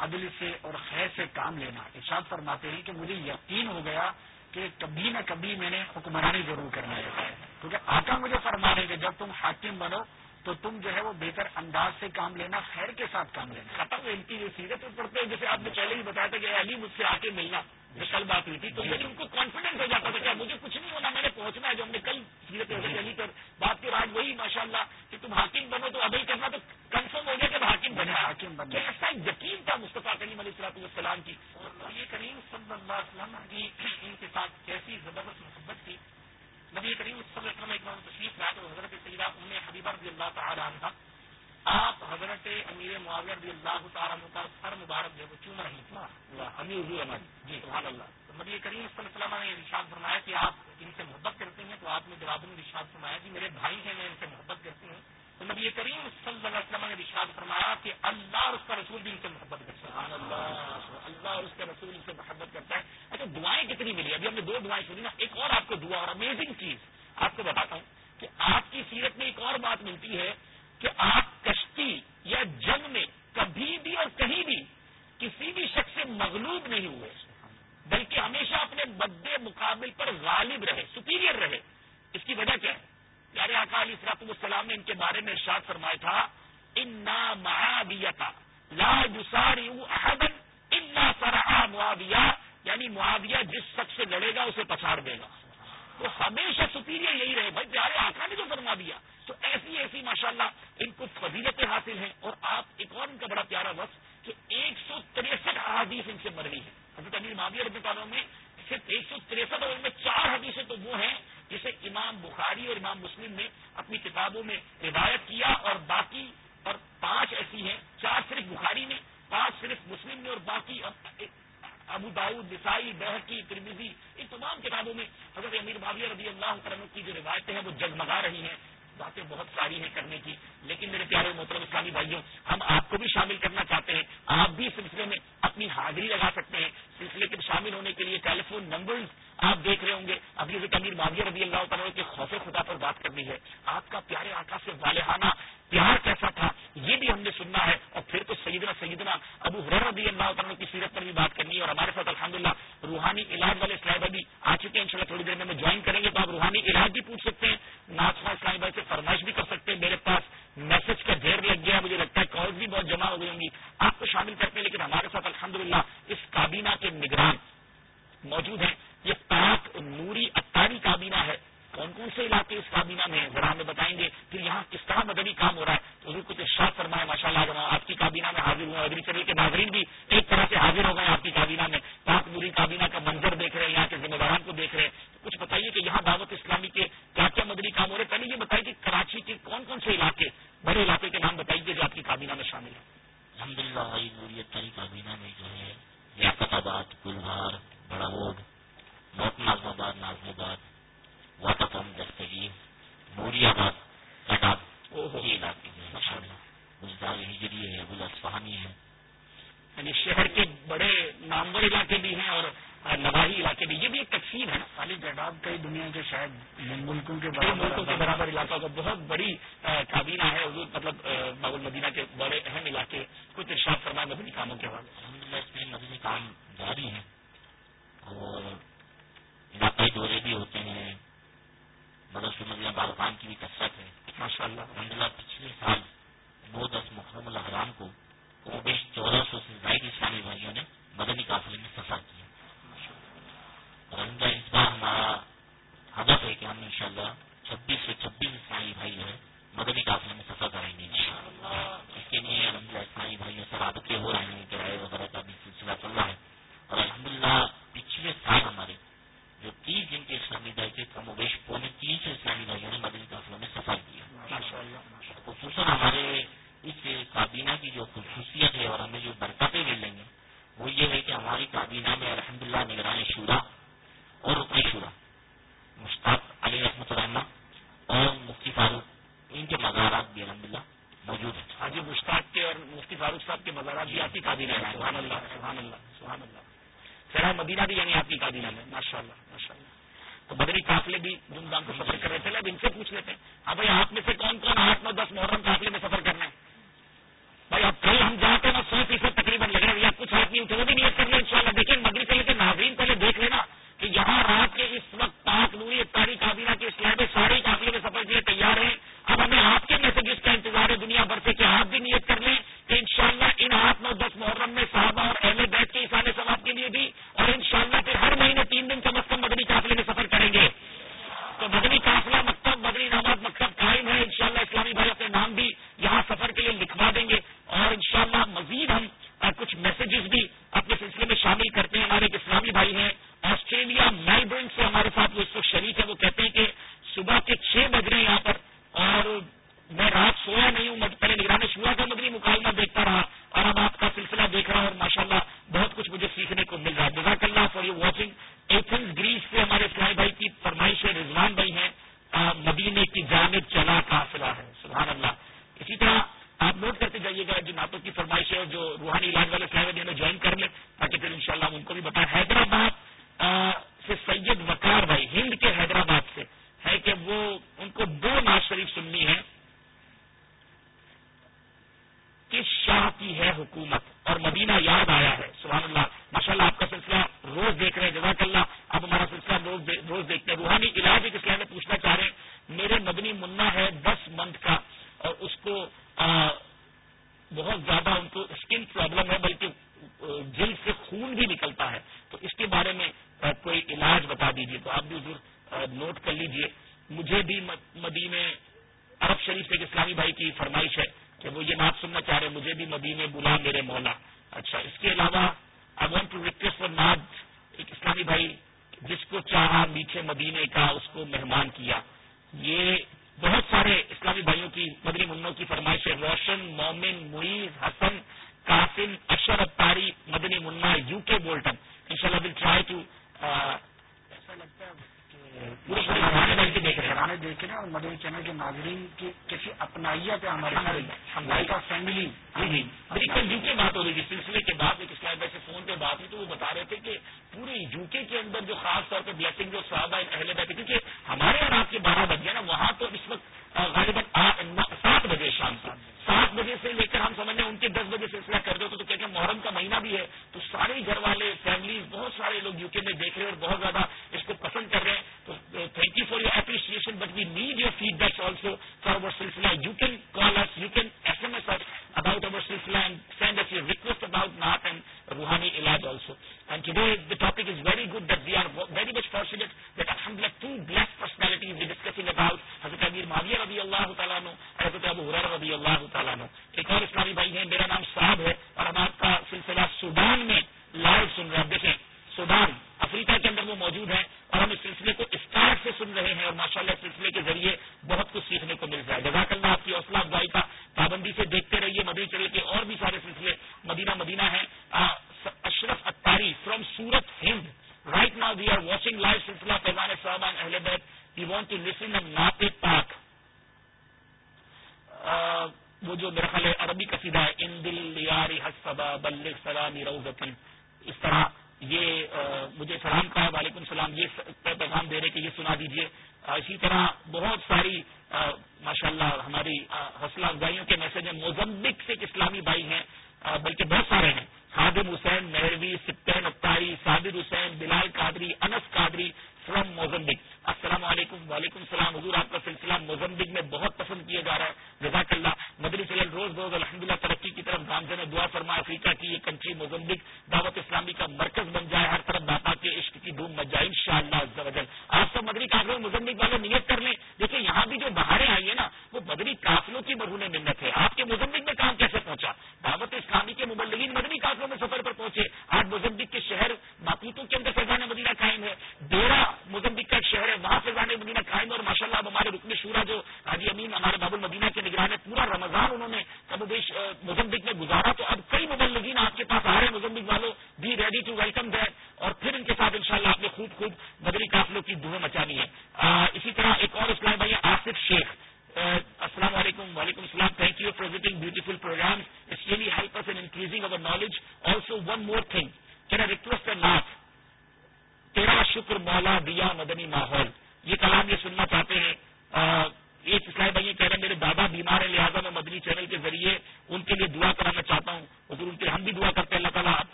عدل سے اور خیر سے کام لینا۔ ارشاد فرماتے ہیں کہ مجھے یقین ہو گیا کہ کبھی نہ کبھی میں نے حکمرانی ضرور کرنا ہے۔ کیونکہ آقا مجھے فرما رہے کہ جب تم حاکم بنو تو تم جو ہے وہ بہتر انداز سے کام لینا، خیر کے ساتھ کام لینا۔ ختم ان کی جو سیرت پڑتے ہیں جیسے آپ نے پہلے ہی بتایا تھا کہ علی مجھ سے آ کے ملنا۔ جو کل بات ہوئی تھی تو یہ ان کو کانفیڈنس ہو جاتا تھا کیا مجھے کچھ نہیں ہونا میں نے پہنچنا ہے جو ہم نے کل سیرت حضرت علی پر بات کے بعد وہی ماشاء اللہ کہ تم حاکم بنو تو ابھی کرنا تو کنفرم ہو گیا کہ حاکم بنے حاکم بنے ایسا یقین تھا مصطفیٰ کریم علیہ السلاط السلام کی۔ اور یہ کریم صلی اللہ علیہ وسلم کی ان کے ساتھ کیسی زبردست محبت تھی۔ نبی کریم صلی اللہ علیہ وسلم ایک بار تشریف لائے تو حضرت سیدہ ام حبیبہ رضی اللہ تعالیٰ عنہ آپ حضرت امیر معاویہ رضی اللہ تعالیٰ کا سر مبارک جو چوم رہی تھا امیر ہی ہماری۔ جی سبحان اللہ۔ تو مدی کریم صلی اللہ علیہ وسلم نے ارشاد فرمایا کہ آپ ان سے محبت کرتے ہیں تو آپ نے جواب میں ارشاد فرمایا کہ میرے بھائی ہیں میں ان سے محبت کرتی ہوں۔ تو نبی کریم صلی اللہ علیہ وسلم نے ارشاد فرمایا کہ اللہ اور اس کا رسول بھی ان سے محبت کرتا ہے۔ اللہ اور اس کا رسول ان سے محبت کرتا ہے۔ اچھا دعائیں کتنی ملی؟ ابھی ہم نے دو دعائیں سنی نا۔ ایک اور آپ کو دعا اور امیزنگ چیز آپ کو بتاتا ہوں کہ آپ کی سیرت میں ایک اور بات ملتی ہے۔ کہ آپ کشتی یا جنگ میں کبھی بھی اور کہیں بھی کسی بھی شخص سے مغلوب نہیں ہوئے، بلکہ ہمیشہ اپنے بدے مقابل پر غالب رہے سپیریئر رہے۔ اس کی وجہ کیا ہے؟ پیارے آقا علی اصلاط السلام نے ان کے بارے میں ارشاد فرمایا تھا ان معاویتا لا یساری احدن الا سرعا معاویہ. یعنی معاویہ جس شخص سے لڑے گا، اسے پچھاڑ دے گا۔ تو ہمیشہ سپیریئر یہی رہے، بھائی پیارے آقا نے جو فرما دیا۔ تو ایسی ایسی ماشاءاللہ ان کو فضیلتیں حاصل ہیں اور آپ ایک اور ان کا بڑا پیارا وقت کہ ایک سو تریسٹھ حادیث ان سے رہی ہے حضرت امیر معاویہ رضی تعالیٰ میں صرف ایک سو تریسٹھ اور ان میں چار حدیثیں تو وہ ہیں جسے امام بخاری اور امام مسلم نے اپنی کتابوں میں روایت کیا اور باقی اور پانچ ایسی ہیں۔ چار صرف بخاری نے پانچ صرف مسلم نے اور باقی ابو داؤد، نسائی بحقی ترمیزی ان تمام کتابوں میں حضرت امیر معاویہ رضی اللہ عنہ کی جو روایتیں ہیں وہ جگمگا رہی ہیں، باتیں بہت ساری ہیں کرنے کی۔ لیکن میرے پیارے محترم اسلامی بھائیوں، ہم آپ کو بھی شامل کرنا چاہتے ہیں۔ آپ بھی سلسلے میں اپنی حاضری لگا سکتے ہیں۔ سلسلے کے شامل ہونے کے لیے ٹیلی فون نمبر آپ دیکھ رہے ہوں گے، ابھی ابھی امیر معاویہ رضی اللہ تعالیٰ کے خوف خدا پر بات کرنی ہے۔ آپ کا پیارے آقا سے والہانہ پیار کیسا تھا؟ یہ بھی ہم نے سننا ہے۔ اور پھر تو سیدنا سیدنا ابو حرر رضی اللہ تعالیٰ کی سیرت پر بھی بات کرنی ہے۔ اور ہمارے ساتھ الحمدللہ روحانی علاج والے اسلام ابھی آ چکے ہیں۔ انشاءاللہ تھوڑی دیر میں ہمیں جوائن کریں گے تو آپ روحانی علاج بھی پوچھ سکتے ہیں۔ ناچما اسلامی بھائی سے فرمائش بھی کر سکتے ہیں۔ میرے پاس میسج کا ڈھیر لگ گیا مجھے لگتا ہے کالز بھی بہت جمع ہو گئی ہوں گی۔ آپ کو شامل کرتے ہیں، لیکن ہمارے ساتھ الحمدللہ اس کابینہ کے نگران موجود ہیں۔ یہ پاک نوری اتاری کابینہ ہے۔ کون کون سے علاقے اس کابینہ میں ذرا ہمیں بتائیں گے پھر یہاں کس طرح مدنی کام ہو رہا ہے۔ تو ضرور کچھ ارشاد فرمائے ماشاء اللہ آپ کی کابینہ میں حاضر ہوا ادری چلیے کے ناظرین بھی ایک طرح سے حاضر ہو گئے آپ کی کابینہ میں۔ پاک نوری کابینہ کا منظر دیکھ رہے ہیں، یہاں کے ذمہ داران کو دیکھ رہے ہیں۔ کچھ بتائیے کہ یہاں دعوت اسلامی کے کیا کیا مدنی کام ہو رہے ہیں؟ پہلے یہ بتائیے کہ کراچی کے کون کون سے علاقے، بڑے علاقے کے نام بتائیے جو آپ کی کابینہ میں شامل ہے الحمد للہ کابینہ میں جو ہے لیاقت آباد گلہار بڑا روڈ نوٹ Nazimabad Nazimabad water Dastagir Nooriabad کٹاب یہ علاقے گلزار ہجری ہے گل اسفہانی ہے۔ یعنی شہر کے بڑے نامور علاقے بھی ہیں اور نواحی علاقے بھی۔ یہ بھی ایک تقسیم ہے خالی جڈاب کئی دنیا کے شاید ملکوں کے ملکوں کے برابر علاقہ کا بہت بڑی کابینہ ہے۔ حضور مطلب باب المدینہ کے بڑے اہم علاقے۔ کچھ ارشاد فرمائے مدنی کاموں کے حوالے اس میں مدنی کام جاری ہیں اور علاقائی دورے بھی ہوتے ہیں۔ بدس مدینہ بالکان کی بھی کثرت ہے۔ ماشاء اللہ الحمد للہ پچھلے سال نو دس محرم الحرام کو چودہ سو سے زائد اسلامی بھائیوں نے مدنی قافلے میں سفر کیا۔ اور اس بار ہمارا ہدف ہے کہ ہم ان شاء اللہ چھبیس سے چھبیس اسلامی بھائی جو ہے مدنی قافلے میں سفر کریں گے اس کے لیے الحمد للہ اسلامی بھائیوں سے رابطے ہو رہے ہیں کرائے وغیرہ کا بھی سلسلہ چل رہا ہے۔ اور الحمد للہ پچھلے سال ہمارے جو تیس دن کے اسلامی بھائی تھے کم و بیش پونے تین سو اسلامی بھائیوں نے مدنی قافلوں میں سفر کیا۔ خصوصاً ہمارے اس کابینہ کی جو خصوصیت ہے اور ہمیں جو برکتیں مل رہی ہیں وہ یہ ہے کہ ہماری کابینہ میں الحمد للہ نگران شورا اور رکن شورا مشتاق علی رحمۃ الرحمہ اور مفتی فاروق ان کے مزارات بھی الحمد للہ موجود ہیں۔ حاجی مشتاق کے اور مفتی فاروق صاحب کے مزارات بھی آپ کی کابینہ سبحان اللہ سبحان اللہ سبحان اللہ۔ سرا مدینہ بھی یعنی آپ کی کابینہ میں ماشاء اللہ ماشاء اللہ تو بدری قافلے بھی دھوم دھام سے سفر کر رہے تھے، اب ان سے پوچھ لیتے ہیں۔ ہاں بھائی، آپ میں سے کون کون آٹھ نو دس محرم قافلے میں سفر کرنا ہے؟ بھائی، اب کل ہم جاتے ہیں نا سو فیصد تقریباً لگ رہے ہیں۔ کچھ آدمی اٹھے وہ بھی نیت کر لیں ان شاء اللہ دیکھیں مدری سے لے کے ناظرین پہلے دیکھ لینا۔ کہ یہاں رات کے اس وقت پاک نوری افطاری کابینہ کے اسلام سارے قافلے میں سفر کے لیے تیار ہیں۔ اب ہمیں آپ کے میسجز کا انتظار ہے دنیا بھر سے کہ آپ بھی نیت کر لیں کہ انشاءاللہ ان آٹھ نو دس محرم میں صحابہ اور اہل بیت کے اشارے ثواب کے لیے بھی اور انشاءاللہ پھر ہر مہینے تین دن کم از کم مدنی قافلے میں سفر کریں گے۔ تو مدنی قافلہ مکتب، مدنی نماز مکتب قائم ہے۔ انشاءاللہ اسلامی بھائی اپنے نام بھی یہاں سفر کے لیے لکھوا دیں گے اور انشاءاللہ مزید ہم کچھ میسجز بھی اپنے سلسلے میں شامل کرتے ہیں۔ ہمارے ایک اسلامی بھائی ہیں۔ آسٹریلیا میلبرن سے ہمارے ساتھ وہ اس وقت شریف ہے، وہ کہتے ہیں کہ صبح کے چھ بج رہے ہیں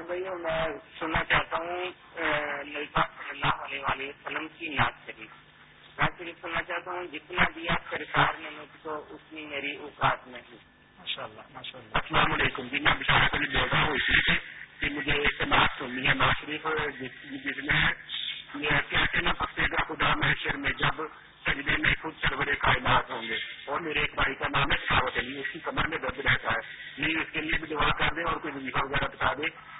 اور بھائی میں سننا چاہتا ہوں نبی صلی اللہ علیہ وسلم کی نعت شریف میں صرف سننا چاہتا ہوں، جتنا دیا سرکار نے مجھ کو اتنی میری اوقات میں ہی السلام علیکم۔ جی میں بشارت علی بول رہا ہوں اس لیے کہ مجھے ایک نعت سننی ہے نعت شریف، جس میں یہ کہتے نا پکے کا خدا محشر میں، جب سجدے میں خود سرور کائنات ہوں گے۔ اور میرے ایک بھائی کا نام ہے شاوت علی، اس کی کمر میں درد رہتا ہے۔ نہیں، اس کے لیے بھی دعا کر دیں اور کوئی وظیفہ وغیرہ بتا دیں۔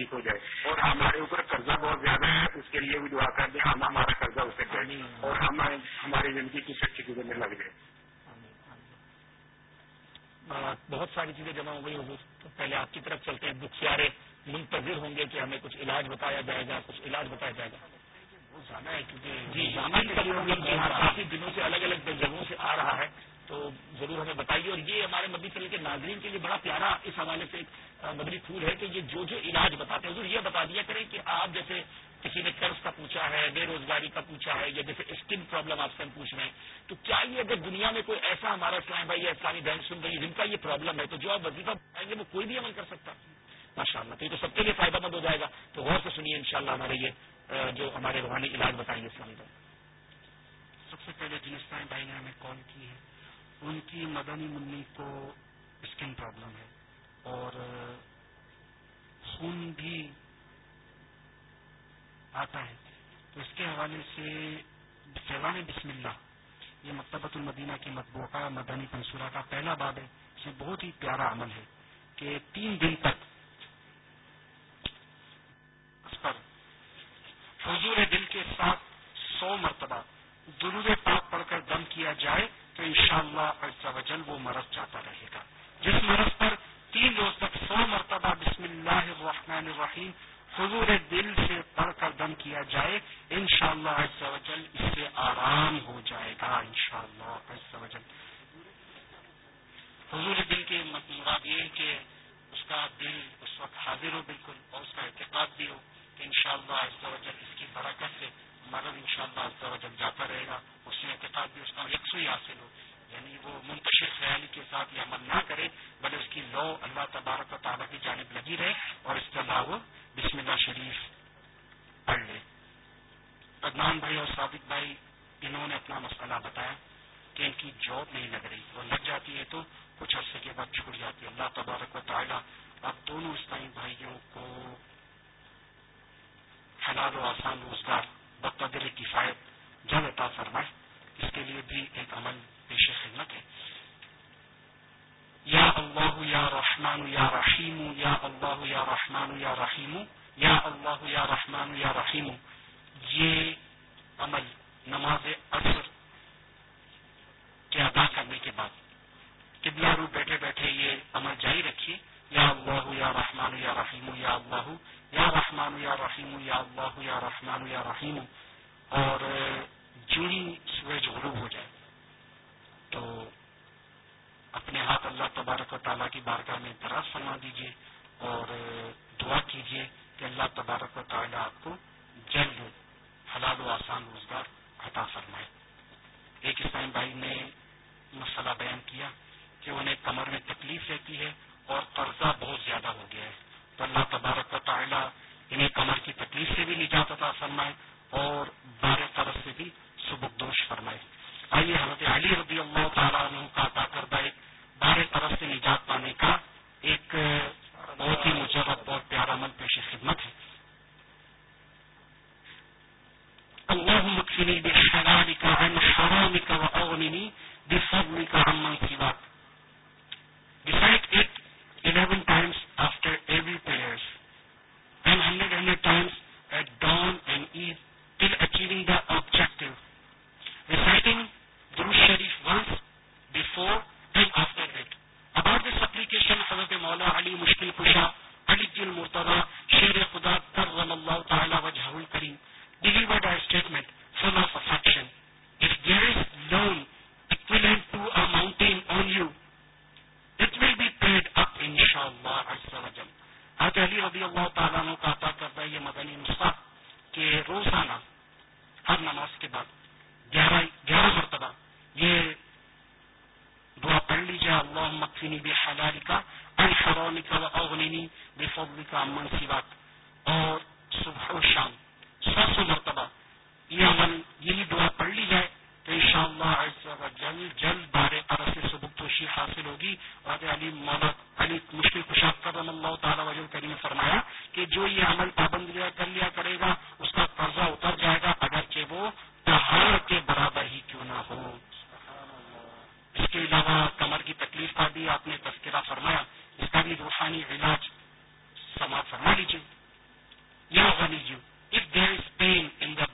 ٹھیک ہو جائے۔ اور ہمارے اوپر قرضہ بہت زیادہ ہے اس کے لیے بھی دعا کر دیں ہم ہمارا قرضہ اسے جائے اور ہم ہماری زندگی کی سچی گزرنے لگ جائے۔ بہت ساری چیزیں جمع ہو گئی حضور تو پہلے آپ کی طرف چلتے ہیں۔ دکھیارے منتظر ہوں گے کہ ہمیں کچھ علاج بتایا جائے گا کچھ علاج بتایا جائے گا۔ بہت زیادہ ہے کیونکہ جی کافی دنوں سے الگ الگ جگہوں سے آ رہا ہے۔ تو ضرور ہمیں بتائیے۔ اور یہ ہمارے مدی چل کے ناظرین کے لیے بڑا پیارا اس حوالے سے ایک مدری پھول ہے کہ یہ جو جو علاج بتاتے ہیں۔ حضور یہ بتا دیا کریں کہ آپ جیسے کسی نے قرض کا پوچھا ہے، بے روزگاری کا پوچھا ہے یا جیسے اسکن پرابلم آپ سے ہم پوچھ رہے ہیں۔ تو کیا یہ اگر دنیا میں کوئی ایسا ہمارا اسلام بھائی یا اسلامی بہن سن رہی ہے جن کا یہ پرابلم ہے، تو جو آپ وظیفہ بتائیں گے وہ کوئی بھی عمل کر سکتا ماشاء اللہ تو یہ تو سب کے لیے فائدہ مند ہو جائے گا۔ تو غور سے سنیے انشاءاللہ ہمارے یہ جو ہمارے روحانی علاج بتائیں گے اسلامی بھائی سب سے پہلے جن اسلام بھائی نے ہمیں کال کی ہے۔ ان کی مدنی منی کو اسکن پرابلم ہے اور خون بھی آتا ہے۔ تو اس کے حوالے سے فیوان بسم اللہ یہ مکتبۃ المدینہ کی مطبوعہ مدنی منصورہ کا پہلا باب ہے۔ اس میں بہت ہی پیارا عمل ہے کہ تین دن تک اس پر حضور دل کے ساتھ سو مرتبہ درود پاک پڑھ کر دم کیا جائے۔ تو انشاءاللہ شاء اللہ وہ مرض جاتا رہے گا۔ جس مرض پر تین روز تک سو مرتبہ بسم اللہ الرحمن الرحیم حضور دل سے پڑھ کر دم کیا جائے ان شاء اللہ اس سے آرام ہو جائے گا ان شاء اللہ حضور دل کے مراد یہ کہ اس کا دل اس وقت حاضر ہو بالکل اور اس کا اعتقاد بھی ہو کہ ان شاء اللہ اس کی برکت سے مرد ان شاء اللہ جب جاتا رہے گا، اس میں اعتقاد بھی اس کا یکسوئی حاصل ہو۔ یعنی وہ منتشر خیالی کے ساتھ یہ عمل نہ کرے، بلکہ اس کی لو اللہ تبارک و تعالیٰ کی جانب لگی رہے اور اس کے علاوہ بسم اللہ شریف پڑھ لے۔ ادنان بھائی اور صادق بھائی، انہوں نے اپنا مسئلہ بتایا کہ ان کی جاب نہیں لگ رہی، وہ لگ جاتی ہے تو کچھ عرصے کے بعد چھوٹ جاتی ہے۔ اللہ تبارک و تعالیٰ اب دونوں اسلامی بھائیوں کو حلال و آسان روزگار بقدر کفایت جلد عطا فرمائے، اس کے لیے بھی ایک عمل پیش خدمت ہے۔ یا اللہ یا رحمان یا رحیم، یا اللہ یا رحمان یا رحیم، یا اللہ یا رحمان یا رحیم۔ یہ عمل نماز اثر کے ادا کرنے کے بعد قبلہ رو بیٹھے بیٹھے یہ عمل جاری رکھیے۔ یا اللہ یا رحمان یا رحیم یا اللہ یا رحمان یا رحیم یا اللہ یا رحمان یا رحیم اور جوئی سورج غروب ہو جائے تو اپنے ہاتھ اللہ تبارک و تعالیٰ کی بارگاہ میں دراز فرما دیجیے اور دعا کیجیے کہ اللہ تبارک و تعالیٰ آپ کو جلد حلال و آسان روزگار عطا فرمائے۔ ایک اسلام بھائی نے مسئلہ بیان کیا کہ انہیں کمر میں تکلیف رہتی ہے اور قرضہ بہت زیادہ ہو گیا ہے۔ تو اللہ تبارک و تعالیٰ انہیں کمر کی تکلیف سے بھی نجات عطا فرمائے اور بارہ طرف سے بھی سبکدوش فرمائے۔ آئیے حضرت علی رضی اللہ تعالیٰ عنہ کا ادا کردہ ایک بارے طرف سے نجات پانے کا ایک بہت ہی مجرد، بہت پیارا من پیش خدمت ہے۔ اللہ مکفنی بحلالک عن حرامک و اغننی بفضلک عمن سواک۔ Recite 11 times after every prayers and 100 100 times at dawn and eve till achieving the objective. Reciting درود شریف once before and after it about this application حضرت مولا علی مشکل خوشا علی جی المرتضا شیر خدا کرم اللہ تعالی وجہ الکریم delivered a statement full of affection of there is loan equivalent to a mountain on you. It will be paid up inshallah azza wa jal حضرت علی رضی اللہ تعالیٰ عنہ کا عطا کرتا ہے یہ مدنی نسخہ کہ روزانہ ہر نماز کے بعد گیارہ گیارہ مرتبہ یہ دعا پڑھ لیجیے اللہ مکفنی بے حلالی کا الحرونی کا اغنینی بے فضلی کا امن سواک. اور صبح و شام سو سو مرتبہ یہ عمل یہی دعا پڑھ لی جائے ان شاء اللہ جلد جلد بار عرص سے سبک توشی حاصل ہوگی۔ اور علی مولا علی مشکل کشاف کرم اللہ تعالیٰ وجل کریم فرمایا کہ جو یہ عمل پابند کر لیا کرے گا، اس کا قرضہ اتر جائے گا، اگرچہ وہ پہاڑ کے برابر ہی کیوں نہ ہو۔ اس کے علاوہ کمر کی تکلیف کا بھی آپ نے تذکرہ فرمایا۔ اس کا بھی روحانی علاج سماعت فرما لیجیے یا غنی جی اف دیر از پین ان دا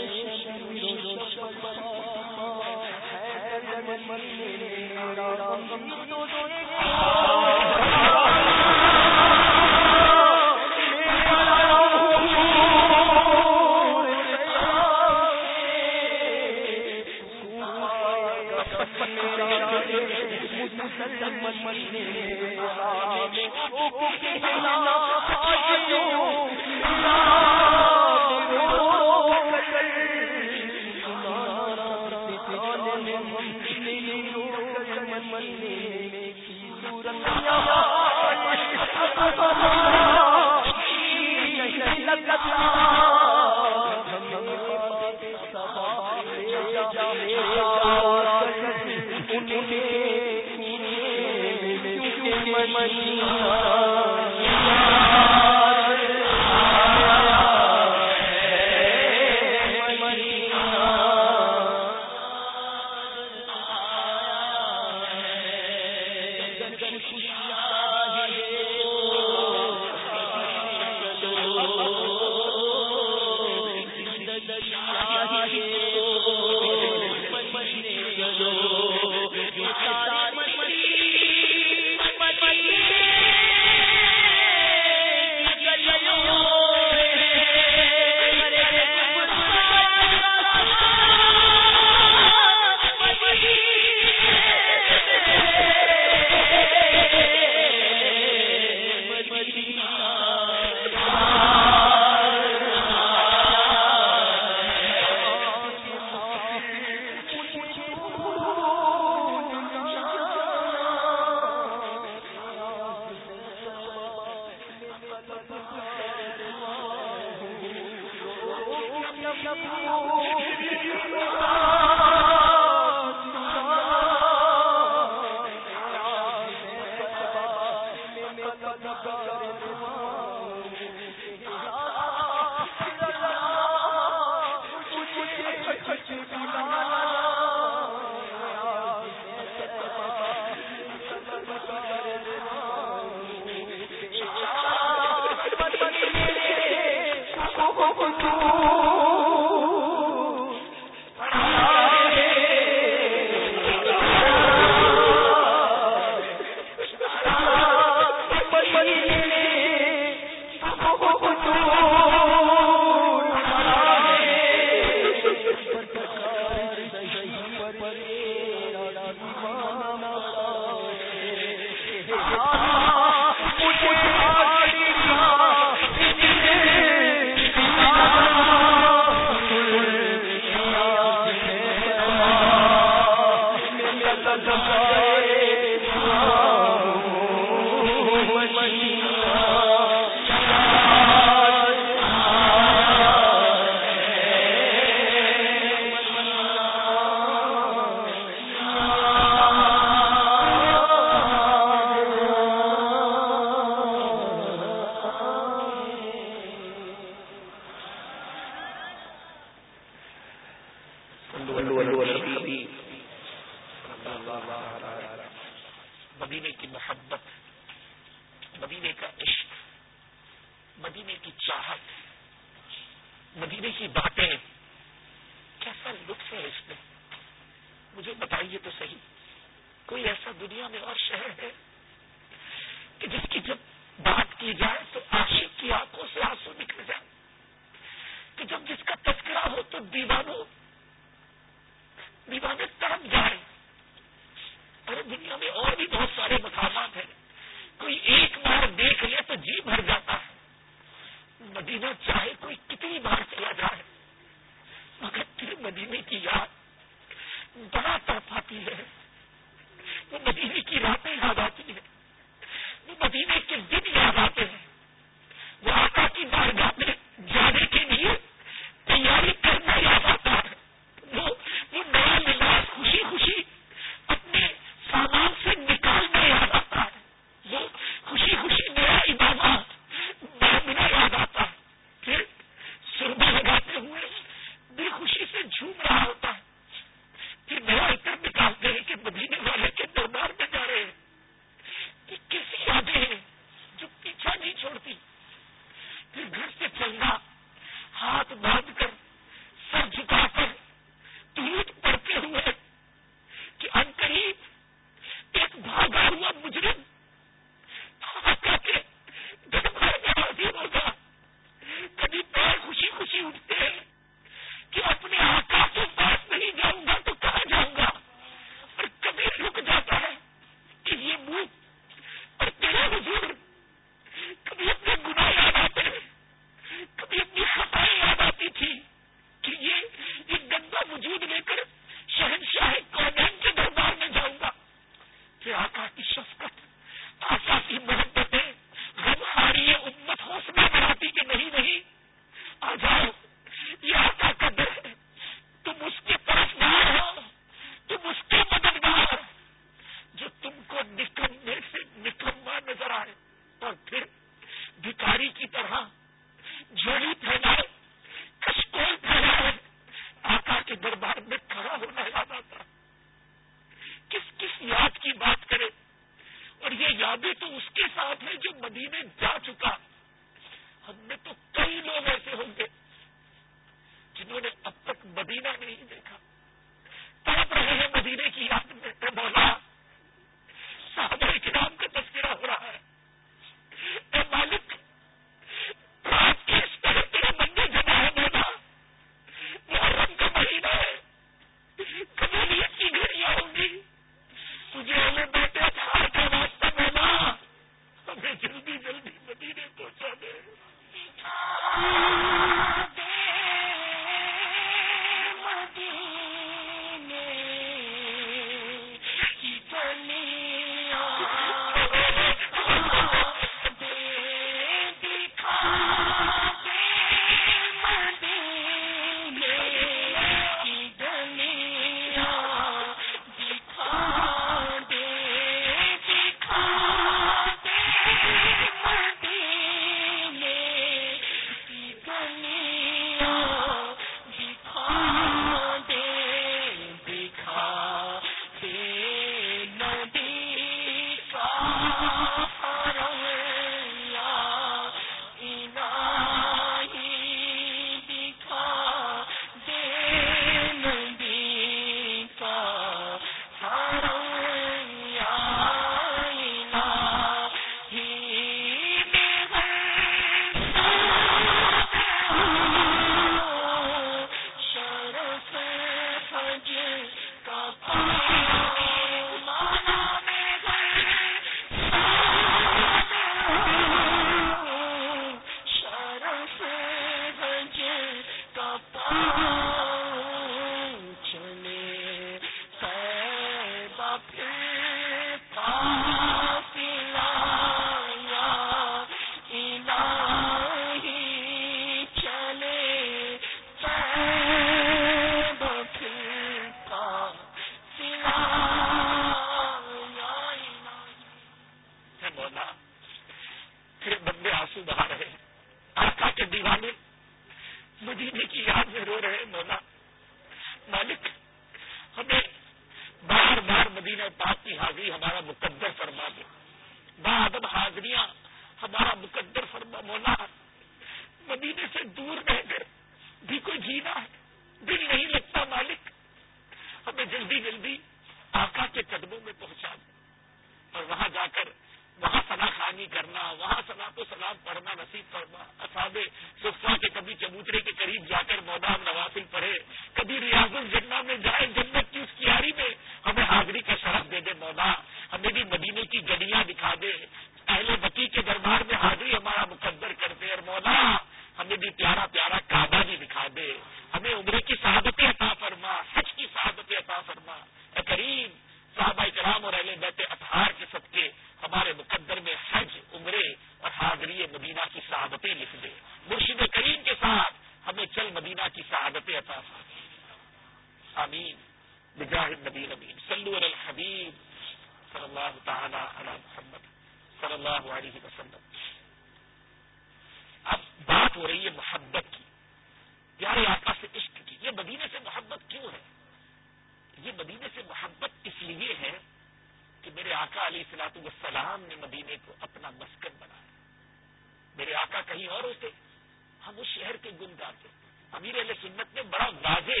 وہ شہر کے گن گاتے امیر علیہ سنت نے بڑا واضح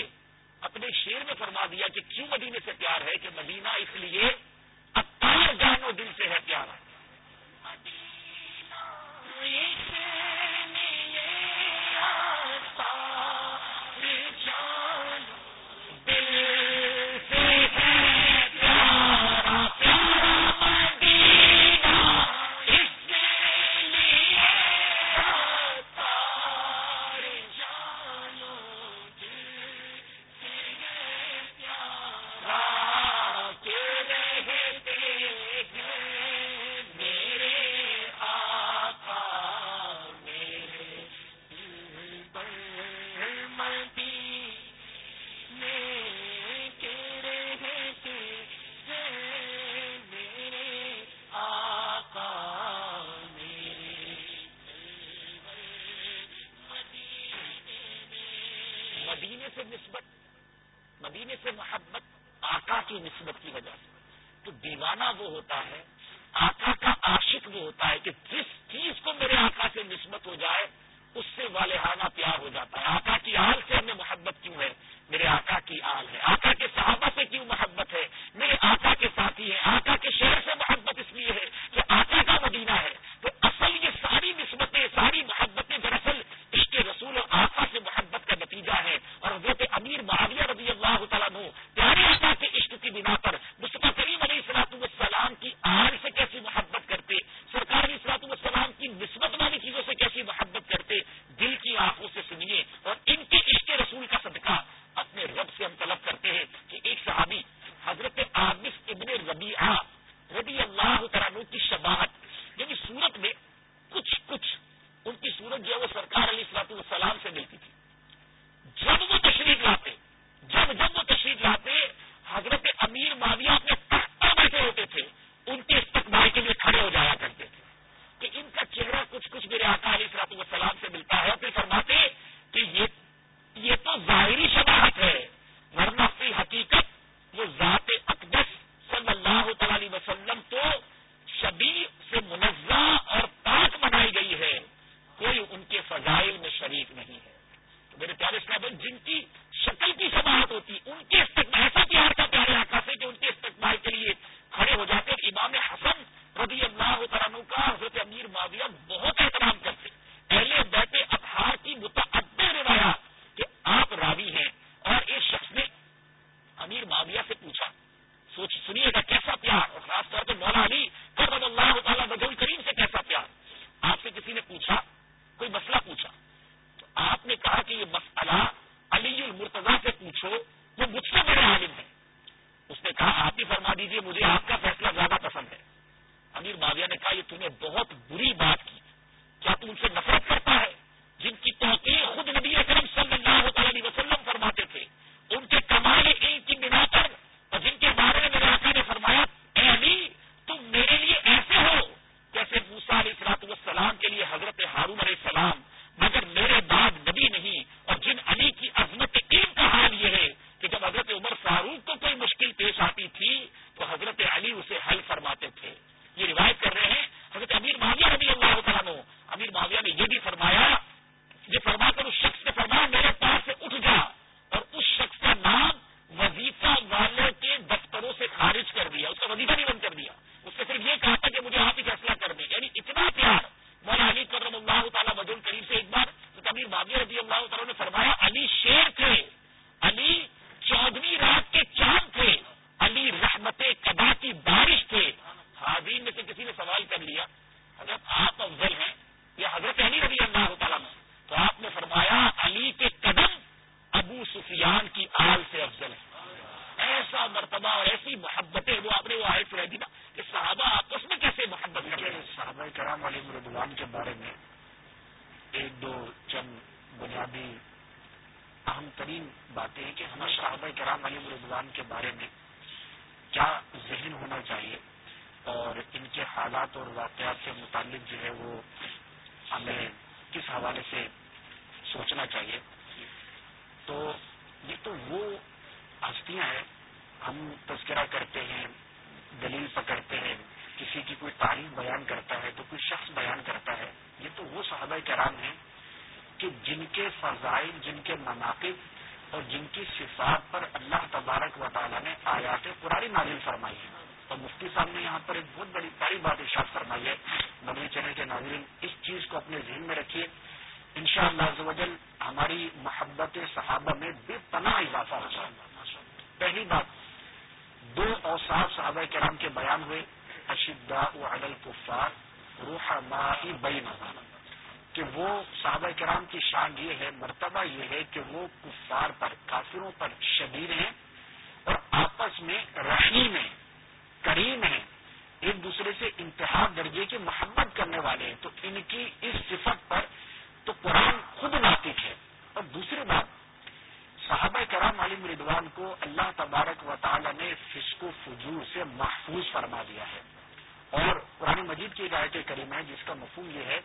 اپنے شعر میں فرما دیا کہ کیوں مدینے سے پیار ہے کہ مدینہ اس لیے اب جان و دل سے ہے پیارا۔ کہ وہ صحابہ کرام کی شان یہ ہے، مرتبہ یہ ہے کہ وہ کفار پر، کافروں پر شبیر ہیں اور آپس میں رحیم ہیں کریم ہیں، ایک دوسرے سے انتہا درجے کی محبت کرنے والے ہیں۔ تو ان کی اس صفت پر تو قرآن خود ناطق ہے۔ اور دوسری بات، صحابہ کرام علی مردوان کو اللہ تبارک و تعالی نے فسق و فجور سے محفوظ فرما دیا ہے۔ اور قرآن مجید کی رائے کریمہ ہے، جس کا مفہوم یہ ہے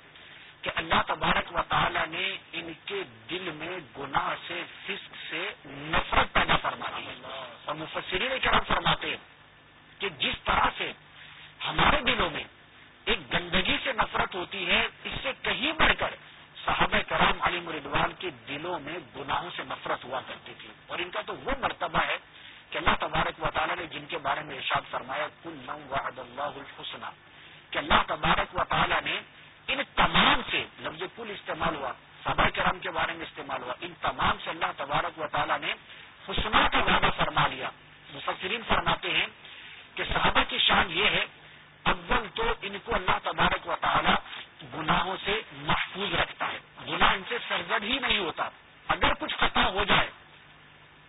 کہ اللہ تبارک و تعالی نے ان کے دل میں گناہ سے، فسق سے نفرت پیدا فرما دی اور مفسرین کرم فرماتے ہیں کہ جس طرح سے ہمارے دلوں میں ایک گندگی سے نفرت ہوتی ہے، اس سے کہیں بڑھ کر صحابہ کرام علی مردوان کے دلوں میں گناہوں سے نفرت ہوا کرتی تھی اور ان کا تو وہ مرتبہ ہے کہ اللہ تبارک و تعالیٰ نے جن کے بارے میں ارشاد فرمایا کل نم وحد اللہ الحسنہ کہ اللہ تبارک و تعالیٰ نے ان تمام سے لفظ کل استعمال ہوا، صحابہ کرام کے بارے میں استعمال ہوا، ان تمام سے اللہ تبارک و تعالیٰ نے حسنا کا وعدہ فرما لیا۔ مفسرین فرماتے ہیں کہ صحابہ کی شان یہ ہے، اول تو ان کو اللہ تبارک و تعالیٰ گناہوں سے محفوظ رکھتا ہے۔ گناہ ان سے سرزد ہی نہیں ہوتا۔ اگر کچھ خطا ہو جائے،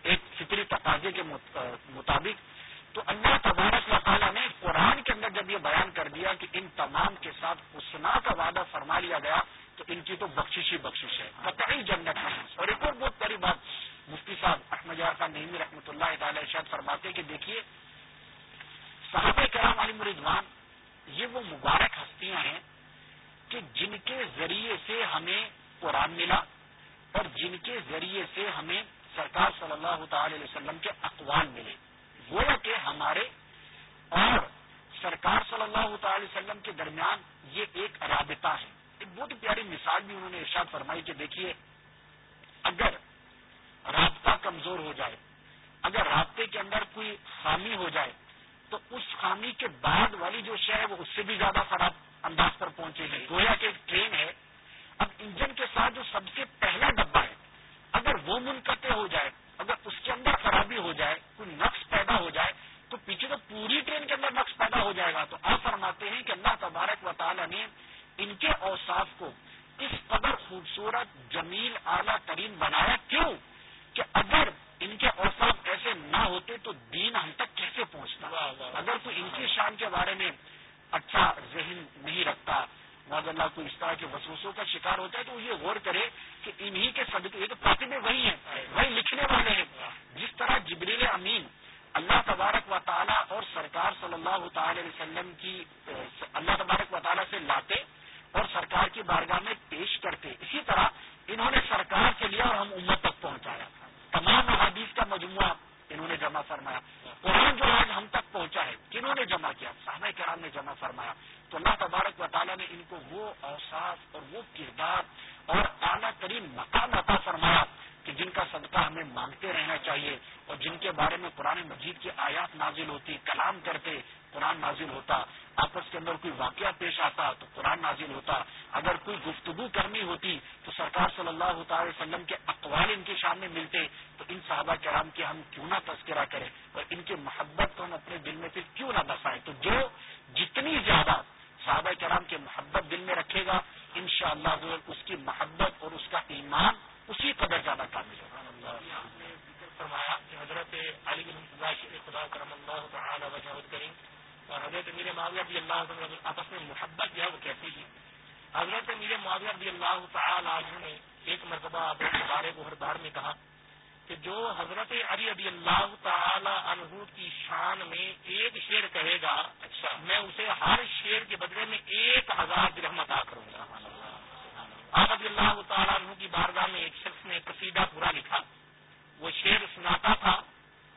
ایک فطری تقاضے کے مطابق تو اللہ تبارک و تعالیٰ نے قرآن کے اندر جب یہ بیان کر دیا کہ ان تمام کے ساتھ حسنا کا وعدہ فرما لیا گیا، تو ان کی تو بخشش ہی بخشش ہے، قطعی جنت ہے۔ اور ایک اور بہت بڑی بات مفتی صاحب احمد خان نئی رحمۃ اللہ تعالی ارشاد فرماتے کہ دیکھیے، صحابہ کرام علی مردوان، یہ وہ مبارک ہستیاں ہیں کہ جن کے ذریعے سے ہمیں قرآن ملا اور جن کے ذریعے سے ہمیں سرکار صلی اللہ تعالی علیہ وسلم کے اقوال ملے۔ گویا کہ ہمارے اور سرکار صلی اللہ تعالی وسلم کے درمیان یہ ایک رابطہ ہے۔ ایک بہت پیاری مثال بھی انہوں نے ارشاد فرمائی کہ دیکھیے، اگر رابطہ کمزور ہو جائے، اگر رابطے کے اندر کوئی خامی ہو جائے، تو اس خامی کے بعد والی جو شے ہے وہ اس سے بھی زیادہ خراب انداز پر پہنچے گی۔ گویا کہ ایک ٹرین ہے، اب انجن کے ساتھ جو سب سے پہلا ڈبا ہے، اگر وہ منقطع ہو جائے اگر اس کے اندر خرابی ہو جائے کوئی نقص پیدا ہو جائے تو پیچھے تو پوری ٹرین کے اندر نقص پیدا ہو جائے گا۔ تو آپ فرماتے ہیں کہ اللہ تبارک و تعالی نے ان کے اوساف کو اس قدر خوبصورت جمیل اعلیٰ ترین بنایا کیوں؟ کہ اگر ان کے اوساف ایسے نہ ہوتے تو دین ہم تک کیسے پہنچتا؟ اگر کوئی ان کی شان کے بارے میں اچھا ذہن نہیں رکھتا معذ اللہ کو اس طرح کے وسوسوں کا شکار ہوتا ہے تو یہ غور کرے کہ انہی کے صدقے یہ تو کاتب وہی ہیں، وہی لکھنے والے ہیں۔ جس طرح جبریل امین اللہ تبارک و تعالیٰ اور سرکار صلی اللہ تعالی وسلم کی، اللہ تبارک و تعالیٰ سے لاتے اور سرکار کی بارگاہ میں پیش کرتے، اسی طرح انہوں نے سرکار سے لیا اور ہم امت تک پہنچایا۔ تمام احادیث کا مجموعہ انہوں نے جمع فرمایا۔ قرآن جو آج ہم تک پہنچا ہے، کنہوں نے جمع کیا؟ صحابہ کرام نے جمع فرمایا۔ تو اللہ تبارک و تعالیٰ نے ان کو وہ اوساف اور وہ کردار اور اعلیٰ ترین مقام عطا فرمایا کہ جن کا صدقہ ہمیں مانگتے رہنا چاہیے اور جن کے بارے میں قرآن مجید کی آیات نازل ہوتی، کلام کرتے، قرآن نازل ہوتا، آپس کے اندر کوئی واقعہ پیش آتا تو قرآن نازل ہوتا۔ اگر کوئی گفتگو کرنی ہوتی تو سرکار صلی اللہ تعالی وسلم کے اقوال ان کے سامنے ملتے تو ان صحابہ کرام کے ہم کیوں نہ تذکرہ کریں اور ان کی محبت کو ہم اپنے دل میں پھر کیوں نہ بسائیں؟ تو جو جتنی زیادہ صحابہ کرام کے محبت دل میں رکھے گا ان شاء اللہ اس کی محبت اور اس کا ایمان اسی قدر زیادہ کامل ہوگا۔ فرمایا کہ حضرت علی خدا کرم اللہ تعالی وجہ کریم اور حضرت میر معاویہ بھی اللہ آپس میں محبت جو ہے وہ کیسی تھی؟ حضرت میر معاویہ بھی اللہ تعالی عنہ نے ایک مرتبہ بارے کو ہر میں کہا کہ جو حضرت علی ابی اللہ تعالی عنہ کی شان میں ایک شیر کہے گا اچھا۔ میں اسے ہر شیر کے بدلے میں ایک ہزار درہم عطا کروں گا۔ آپ ابھی اللہ تعالیٰ عنہ کی بارگاہ میں ایک شخص نے قصیدہ پورا لکھا۔ وہ شیر سناتا تھا۔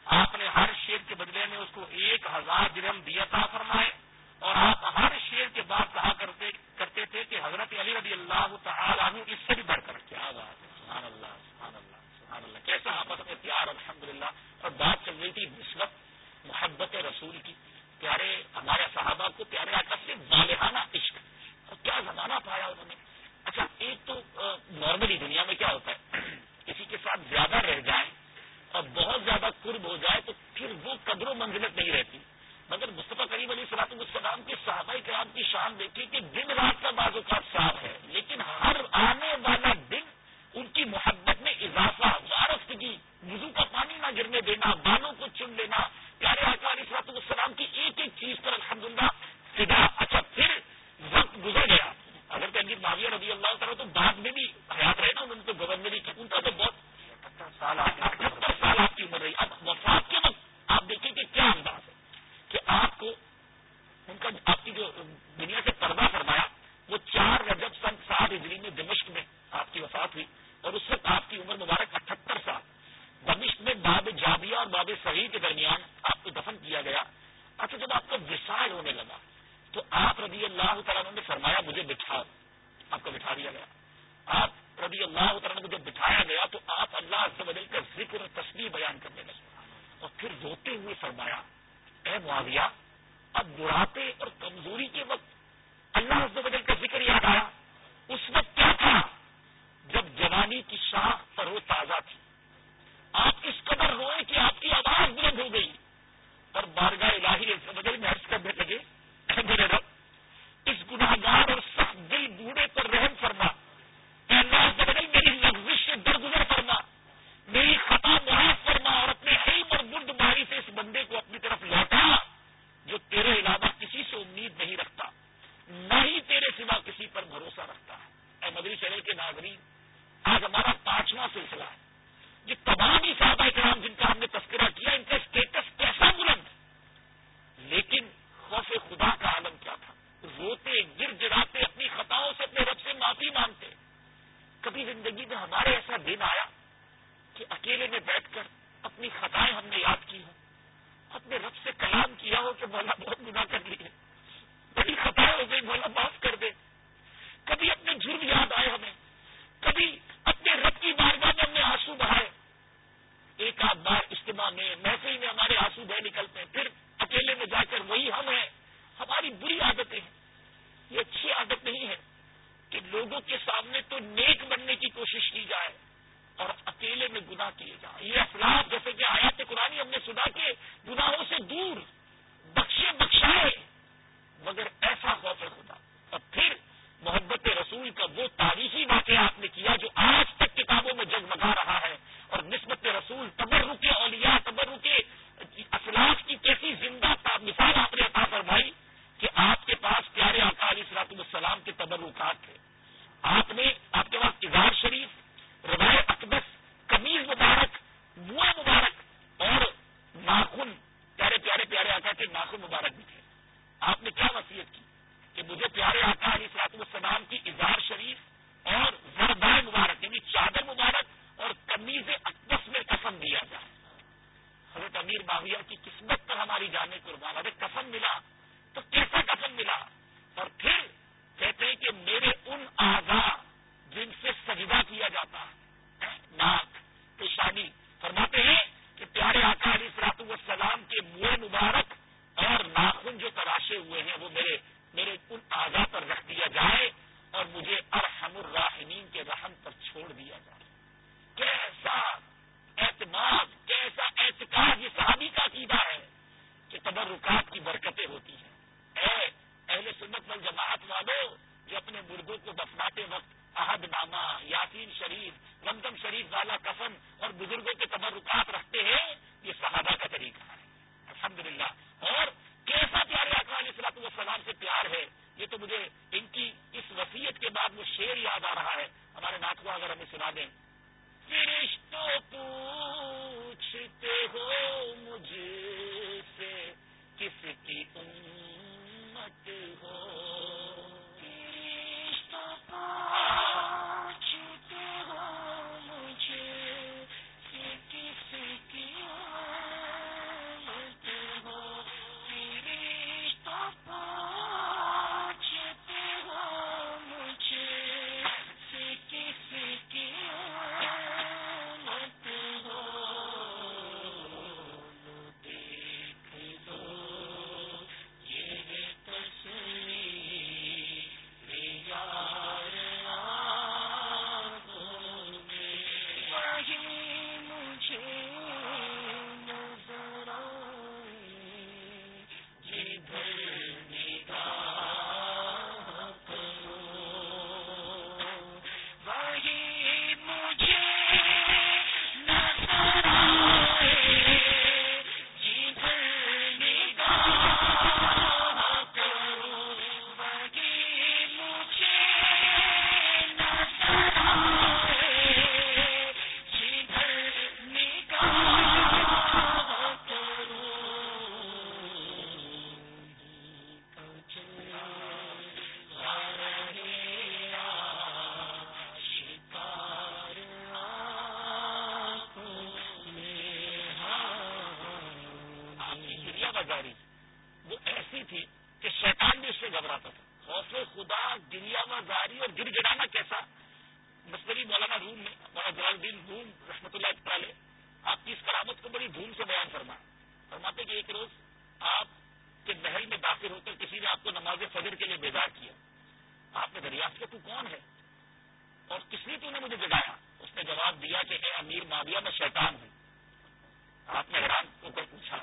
آپ نے ہر شیر کے بدلے میں اس کو ایک ہزار درم دیا تھا فرمائے۔ اور آپ ہر شیر کے بعد کہا کرتے کرتے تھے کہ حضرت علی رضی اللہ تعالیٰ اس سے بھی بڑھ کر۔ کیا سبحان اللہ۔ سبحان اللہ، کیسا آپس میں پیار الحمد للہ اور بات چل رہی تھی نسبت، محبت رسول کی۔ پیارے ہمارے صحابہ کو پیارے آتا سے بالحانہ عشق۔ اور کیا زمانہ پایا انہوں نے۔ اچھا ایک تو نارملی دنیا میں کیا ہوتا ہے؟ کسی کے ساتھ زیادہ رہ جائیں اور بہت زیادہ قرب ہو جائے تو پھر وہ قدر و منزلت نہیں رہتی۔ مگر مصطفیٰ کریم علی صلاحت السلام کے صحابہ کرام کی شان دیکھی کہ دن رات کا بعض اوقات صاف ہے، لیکن ہر آنے والا دن ان کی محبت میں اضافہ وارفتگی وضو کا پانی نہ گرنے دینا بالوں کو چن لینا۔ پیارے آقا علی صلاحت السلام کی ایک ایک چیز پر الحمد للہ فدا۔ اچھا پھر وقت گزر گیا۔ اگر کہ معاویہ رضی اللہ تعالیٰ تو بعد میں بھی حیات رہے نا انہوں نے تو گورنری کی ان کا تو بہت سال اٹھہتر سال آپ کی عمر رہی۔ اب وفات کے وقت آپ دیکھیں کہ کیا انداز ہے کہ آپ کو ان کا آپ کی جو دنیا سے پردہ فرمایا وہ چار رجب سن سات ہجری میں دمشق میں آپ کی وفات ہوئی اور اس وقت آپ کی عمر مبارک اٹھہتر سال دمشق میں باب جابیا اور باب صحیح کے درمیان آپ کو دفن کیا گیا اچھا جب آپ کا وسائل ہونے لگا۔ تو آپ رضی اللہ تعالیٰ نے فرمایا، مجھے بٹھاؤ۔ آپ کو بٹھا دیا گیا۔ آپ رضی اللہ تعالیٰ کو جب بٹھایا گیا، تو آپ اللہ سے بدل کر ذکر اور تصویر بیان کرنے لگے۔ اور پھر روتے ہوئے فرمایا، اے معاویہ، اب بڑھاپے اور کمزوری کے وقت اللہ سے بدل کا ذکر یاد آیا۔ اس وقت کیا تھا؟ جب جوانی کی شاخ پر وہ تازہ تھی۔ آپ اس قدر روئے کہ آپ کی آواز بلند ہو گئی۔ اور بارگاہ الہی سے میں حرض کرنے لگے میرے رب، اس گناہ گار اور سخت دل بوڑھے پر رحم فرما اللہ بدل میری لفظ سے درگزر فرما، میری خطا معاف فرما اور اپنے علم اور برد باری سے اس بندے کو اپنی طرف لوٹا، جو تیرے علاوہ کسی سے امید نہیں رکھتا، نہ ہی تیرے سوا کسی پر بھروسہ رکھتا۔ ہے اے مدری چینل کے ناظرین، آج ہمارا پانچواں سلسلہ ہے یہ تمام ہی صحابہ کرام جن کا ہم نے تذکرہ کیا، ان کا اسٹیٹس لیکن خوف خدا کا عالم کیا تھا؟ روتے گر گراتے اپنی خطاؤں سے، اپنے رب سے معافی مانگتے۔ کبھی زندگی میں ہمارے ایسا دن آیا کہ اکیلے میں بیٹھ کر اپنی خطائیں ہم نے یاد کی ہوں۔ اپنے رب سے کلام کیا ہو کہ مولا بہت گناہ کر لیے۔ بڑی خطائیں ہو گئی مولا معاف کر دے۔ کبھی اپنے جرم یاد آئے ہمیں۔ کبھی اپنے رب کی بارگاہ میں ہم نے آنسو بہائے۔ ایک آدھ بار اجتماع میں، محفل میں ہمارے آنسو بہ نکلتے ہیں۔ پھر اکیلے میں جا کر وہی ہم ہیں، ہماری بری عادتیں ہیں۔ یہ اچھی عادت نہیں ہے کہ لوگوں کے سامنے تو نیک بننے کی کوشش کی جائے اور اکیلے میں گناہ کیے جائیں۔ یہ افراد جیسے کہ آیات قرآن ہم نے سنا کہ گناہوں سے دور بخشے بخشائے، مگر ایسا خوف خدا اور پھر محبت رسول کا وہ تاریخی واقعہ آپ نے کیا جو آج تک کتابوں میں جگمگا رہا ہے۔ اور نسبت رسول تبر کے اولیاء تبر کے اخلاق کی کیسی زندہ مثال آپ نے عطا فرمائی کہ آپ کے پاس پیارے آقا علی سلاط السلام کے تبرکات تھے آپ نے آپ کے پاس اظہار شریف، روایت اقدس کمیز مبارک، منہ مبارک اور ناخن، پیارے پیارے پیارے آقا کے ناخن مبارک بھی تھے۔ آپ نے کیا وصیت کی؟ کہ مجھے پیارے آقا علی سلاط السلام کی اظہار شریف اور زردائے مبارک یعنی چادر مبارک اور کمیز اقدس میں کفن دیا جائے۔ حضرت امیر باغیہ کی قسمت پر ہماری جانے قربان ارے کفن ملا۔ تو کیسا کفن ملا؟ اور پھر کہتے ہیں کہ میرے ان آزا جن سے سجدہ کیا جاتا ہے، ناک، پیشانی، فرماتے ہیں کہ پیارے آقا علی سلاط السلام کے منہ مبارک اور ناخن جو تراشے ہوئے ہیں، وہ میرے میرے ان آزا پر رکھ دیا جائے اور مجھے ارحم الراحمین کے رحم پر چھوڑ دیا جائے۔ کیسا اعتماد، کیسا اعتقاد، یہ صحابی کا عقیدہ ہے کہ تبرکات کی برکتیں ہوتی ہیں۔ اے اہل سنت وال جماعت والوں جو اپنے مردوں کو دفناتے وقت عہد نامہ، یاسین شریف رمزم شریف والا کفن اور بزرگوں کے تبرکات رکھتے ہیں، یہ صحابہ کا طریقہ ہے۔ الحمدللہ۔ اور کیسا پیارے آقا علیہ السلام والسلام سے پیار ہے، یہ تو مجھے ان کی اس وسیعت کے بعد وہ شعر یاد آ رہا ہے۔ ہمارے ناخوا اگر ہمیں سنا دیں۔ فرشتوں پوچھتے ہو مجھے سے کس کی امت ہو؟ پوچھتے بیدار کیا آپ نے دریافت کیا، تو کون ہے؟ اور کس لیے تو نے مجھے جگایا؟ اس نے جواب دیا کہ اے امیر ماویہ، میں شیطان ہوں۔ آپ نے حیران ہو کر پوچھا،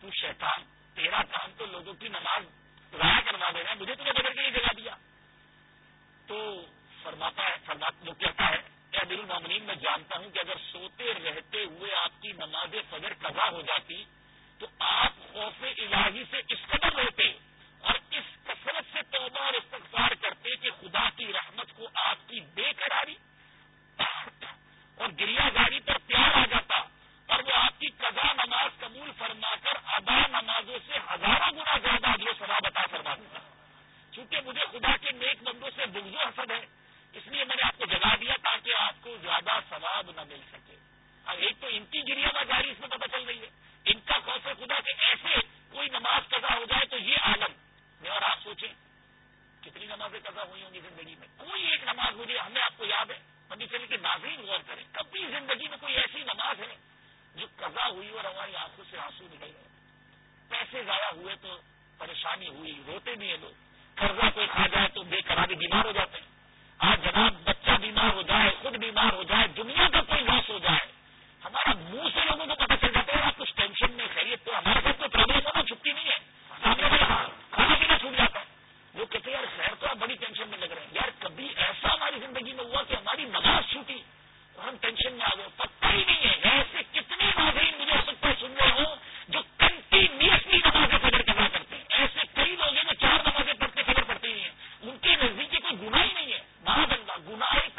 تو شیطان تیرا کام تو لوگوں کی نماز ضائع کروا دینا ہے، مجھے تمہیں بدل کے لیے جگا دیا۔ تو فرماتا ہے فرمات وہ کہتا ہے کہ امیر المومنین، میں جانتا ہوں کہ اگر سوتے رہتے ہوئے آپ کی نماز فجر قضا ہو جاتی، تو آپ خوف الہی سے اس قدر رہتے اور اس توبہ اور استغفار کرتے کہ خدا کی رحمت کو آپ کی بے قراری اور گریا گاری پر پیار آ جاتا اور وہ آپ کی قضا نماز قبول فرما کر ادا نمازوں سے ہزاروں گنا زیادہ اگلے سواب عطا فرما دیتا چونکہ مجھے خدا کے نیک بندوں سے بغض و حسد ہے، اس لیے میں نے آپ کو جگا دیا تاکہ آپ کو زیادہ ثواب نہ مل سکے۔ اب ایک تو ان کی گریا گاری اس میں پتہ چل رہی ہے۔ ان کا خوف خدا کے ایسے کوئی نماز قضا ہو جائے تو یہ عالم، میں اور آپ سوچیں۔ کتنی نمازیں قضا ہوئی ہوں گی زندگی میں؟ کوئی ایک نماز مجھے، ہمیں آپ کو یاد ہے ابھی چلے کہ ناظرین غور کریں، کبھی زندگی میں کوئی ایسی نماز ہے جو قضا ہوئی اور ہماری آنکھوں سے آنسو نکل گئے؟ پیسے ضائع ہوئے تو پریشانی ہوئی، روتے بھی ہیں لوگ۔ قرضہ کوئی کھا جائے تو بے قراری بیمار ہو جاتے ہیں۔ آج جناب بچہ بیمار ہو جائے، خود بیمار ہو جائے، دنیا کا کوئی لاس ہو جائے، ہمارا منہ سے لوگوں کو پتہ چل جاتا ہے آپ کچھ ٹینشن میں خیریت تو ہمارے ساتھ کوئی پرابلم ہونا، چھٹی نہیں ہے۔ سامنے والے کھانا پینا چھوٹ جاتا ہے۔ وہ کہتے ہیں، یار خیر تو آپ بڑی ٹینشن میں لگ رہے ہیں۔ یار کبھی ایسا ہماری زندگی میں ہوا کہ ہماری نماز چھوٹی اور ہم ٹینشن میں آ گئے، پتہ ہی نہیں ہے ایسے کتنے ناظرین مجھے ہو سکتا ہے سن رہے ہوں جو کنٹینیوسلی نمازیں فجر کرنا کرتے ہیں۔ ایسے کئی لوگ ہیں جو چار نمازیں پڑھتے فجر پڑتے ہی ہیں۔ ان کے نزدیک کوئی گناہ ہی نہیں ہے۔ مہا بندہ، گناہ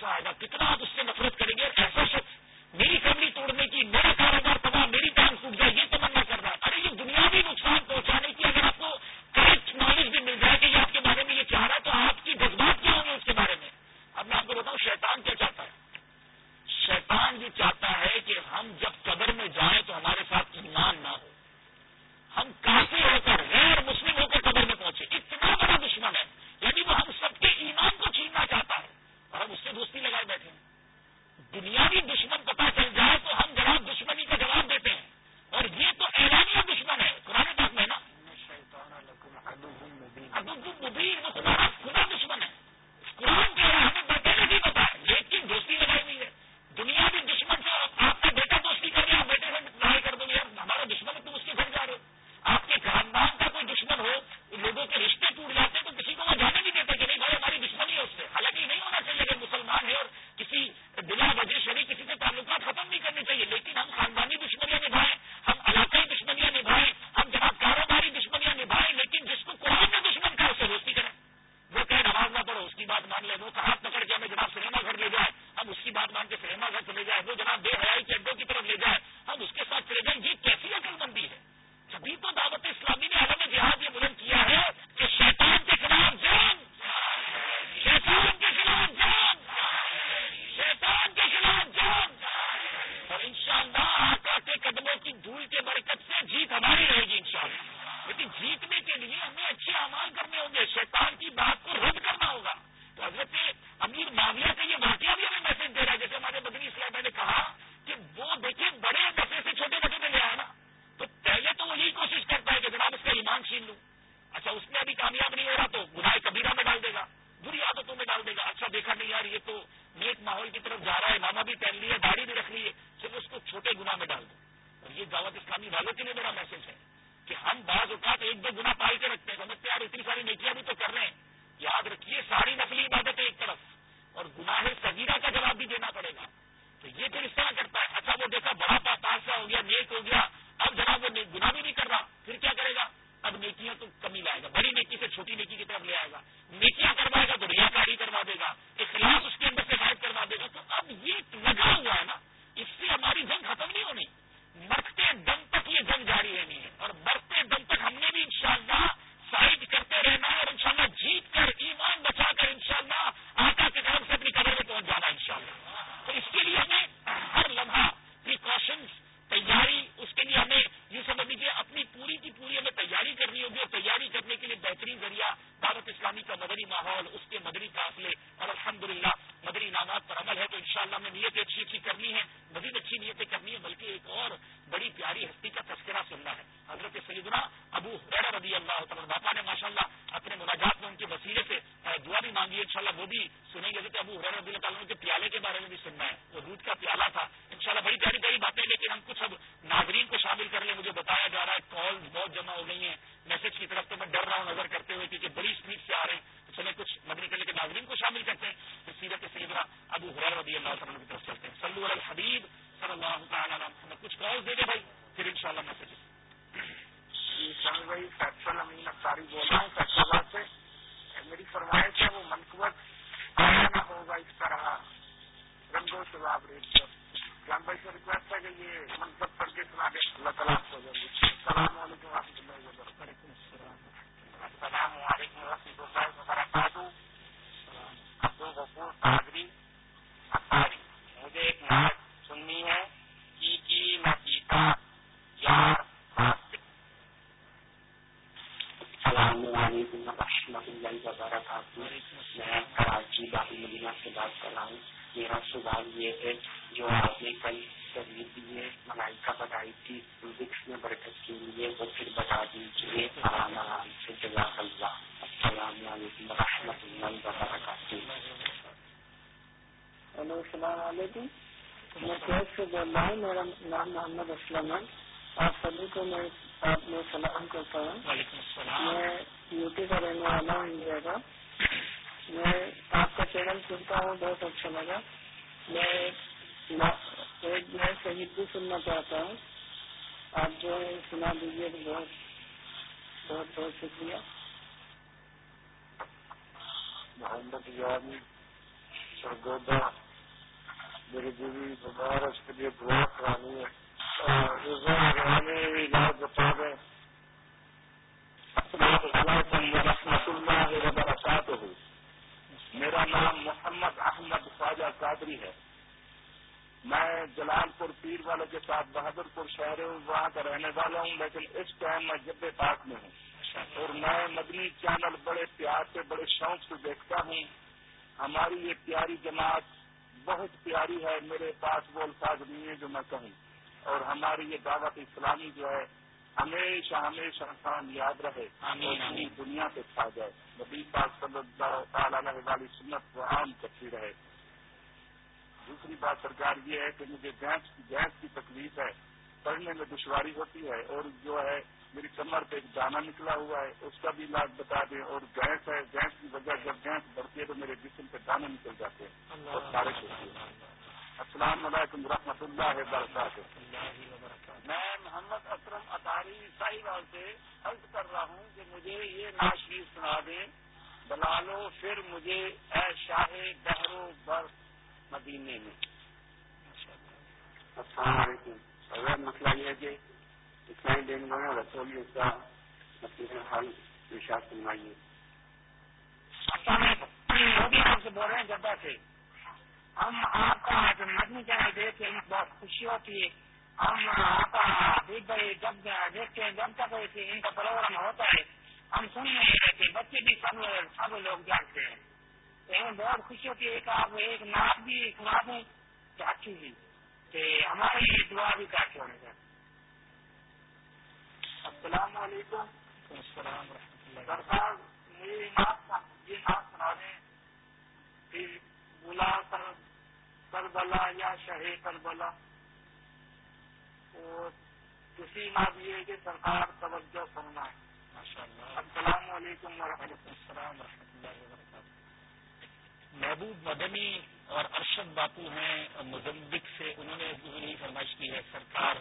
غصہ آئے گا کتنا آپ اس سے نفرت کریں گے؟ ایسا شخص میری فیملی توڑنے کی، میرا کاروبار تباہ، میری ٹانگ ٹوٹ جائے، یہ وبرکاتہ۔ میں کراچی مدینہ سے بات کر رہا ہوں۔ میرا سوال یہ ہے میرے پاس وہ الفاظ نہیں ہے جو میں کہوں۔ اور ہماری یہ دعوت اسلامی جو ہے ہمیشہ ہمیشہ انسان یاد رہے آمین دنیا پہ چھا جائے۔ نبی پاک صلی اللہ تعالیٰ والی سنت کو عام کرتی رہے۔ دوسری بات سرکار یہ ہے کہ مجھے گیس کی تکلیف ہے پڑھنے میں دشواری ہوتی ہے اور جو ہے میری کمر پہ ایک دانا نکلا ہوا ہے اس کا بھی علاج بتا دیں۔ اور گیس ہے گیس کی وجہ جب گیس بڑھتی ہے تو میرے جسم پہ دانے نکل جاتے ہیں اور سارے السلام علیکم رحمۃ اللہ وبرکاتہ۔ میں محمد اکرم اطاری ساحل سے عرض کر رہا ہوں کہ مجھے یہ ناشی سنا دیں۔ بلالو پھر مجھے اے شاہ بہرو بر مدینے میں۔ السلام علیکم۔ اگر مسئلہ یہ ہے کہ اسلائی دین میں رسولی اس کا مسئلہ حل ارشاد سنائیے السلام علیکم آپ سے بول رہے ہیں جدہ سے ہم آپ کا جو مدنی چینل دیکھ کے بہت خوشی ہوتی ہے ہم آپ کا دیکھ بھائی جب دیکھتے ہیں جب تک ان کا پروگرام ہوتا ہے ہم سننے رہتے بچے بھی سب سب لوگ جانتے ہیں ہمیں بہت خوشی ہوتی ہے کہ آپ ایک نعت بھی سنا دیں اچھی جی کہ ہماری دعا بھی چاہتے ہونے کا السلام علیکم. السلام سرکار میری یہ نعت سنا دیں بلا کر کربلا یا شہ کربلا۔ اور کسی بھی ہے کہ سرکار توجہ کرنا ہے السلام علیکم و رحمۃ السلام و رحمۃ اللہ وبرکاتہ۔ محبوب مدنی اور ارشد باپو ہیں مزمبک سے انہوں نے فرمائش کی ہے سرکار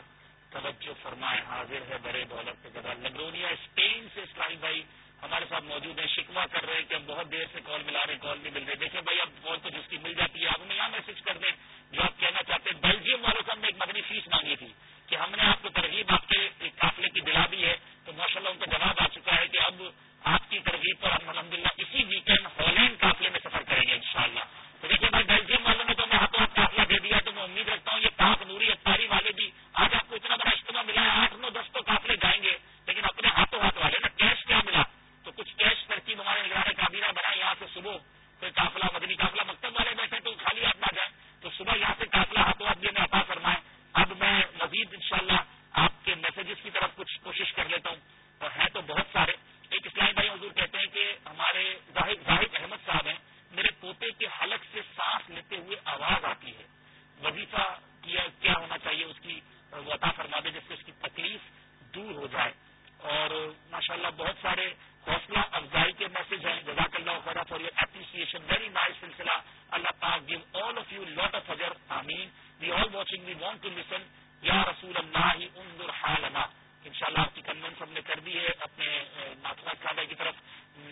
توجہ فرمائے، حاضر ہے برے دولت کے گدا لگونیا اسپین سے اسلامی بھائی ہمارے ساتھ موجود ہیں شکوا کر رہے ہیں کہ ہم بہت دیر سے کال ملا رہے کال نہیں مل رہے دیکھیں بھائی، اب کال تو جس کی مل جاتی ہے، آپ ہمیں یہاں میسج کر دیں جو آپ کہنا چاہتے ہیں۔ بیلجیم والوں سے ہم نے ایک مدنی فیس مانگی تھی کہ ہم نے آپ کو ترغیب، آپ کے قافلے کی دلا دی ہے۔ تو ماشاء اللہ ان کا جواب آ چکا ہے کہ اب آپ کی ترغیب پر ہم الحمد للہ اسی ویکینڈ ہالینڈ قافلے میں سفر کریں گے انشاءاللہ۔ تو دیکھیے بھائی بیلجیم والوں نے تو ہمیں ہاتھوں ہاتھ قافلہ دے دیا تو میں امید رکھتا ہوں یہ پاک نوری اتاری والے بھی آج آپ کو اتنا بڑا اجتماع ملا ہے، آٹھ نو دس تو قافلے جائیں گے، لیکن اپنے ہاتھوں ہاتھ والے نا کیش کیا ملا؟ تو کچھ کیش ترکیب ہمارے نگران کابینہ بنائی یہاں سے صبح؟ کوئی قافلہ مدنی قافلہ مکتب والے بیٹھے تو خالی ہاتھ نہ جائیں، تو صبح یہاں سے قافلہ ہاتھوں ہاتھ بھی ہمیں عطا فرمائے اب میں مزید انشاءاللہ آپ کے میسجز کی طرف کچھ کوشش کر لیتا ہوں۔ اور ہیں تو بہت سارے۔ ایک اسلامی بھائی حضور کہتے ہیں کہ ہمارے زاہد زاہد احمد صاحب ہیں، میرے پوتے کے حلق سے سانس لیتے ہوئے آواز آتی ہے۔ وظیفہ کیا ہونا چاہیے اس کی عطا فرما دے، جس سے اس کی تکلیف دور ہو جائے۔ اور ماشاءاللہ بہت سارے حوصلہ افزائی کے میسج ہیں۔ جزاک اللہ خدا for your appreciation very nice سلسلہ۔ اللہ پاک give all of you lot of اجر آمین۔ We all watching we want to listen یا رسول اللہ، انظر حالنا۔ ان شاء اللہ آپ کی کنوینس ہم نے کر دی ہے اپنے ناخلا صاحبہ کی طرف۔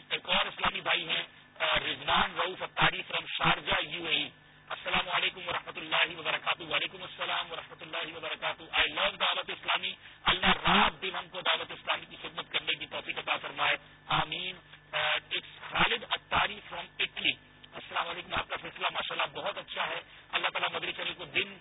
ایک اور اسلامی بھائی ہیں Rizwan Rauf Attari from Sharjah U A السلام علیکم و رحمۃ اللہ وبرکاتہ. وعلیکم السلام و رحمۃ اللہ وبرکاتہ. آئی لو دعوت اسلامی. اللہ رات دن ہم کو دعوت اسلامی کی خدمت کرنے کی توفیق عطا فرمائے. آمین. It's Khalid Attari from Italy السلام علیکم. آپ کا فیصلہ ماشاء اللہ بہت اچھا ہے. اللہ تعالیٰ مدری چلی کو دن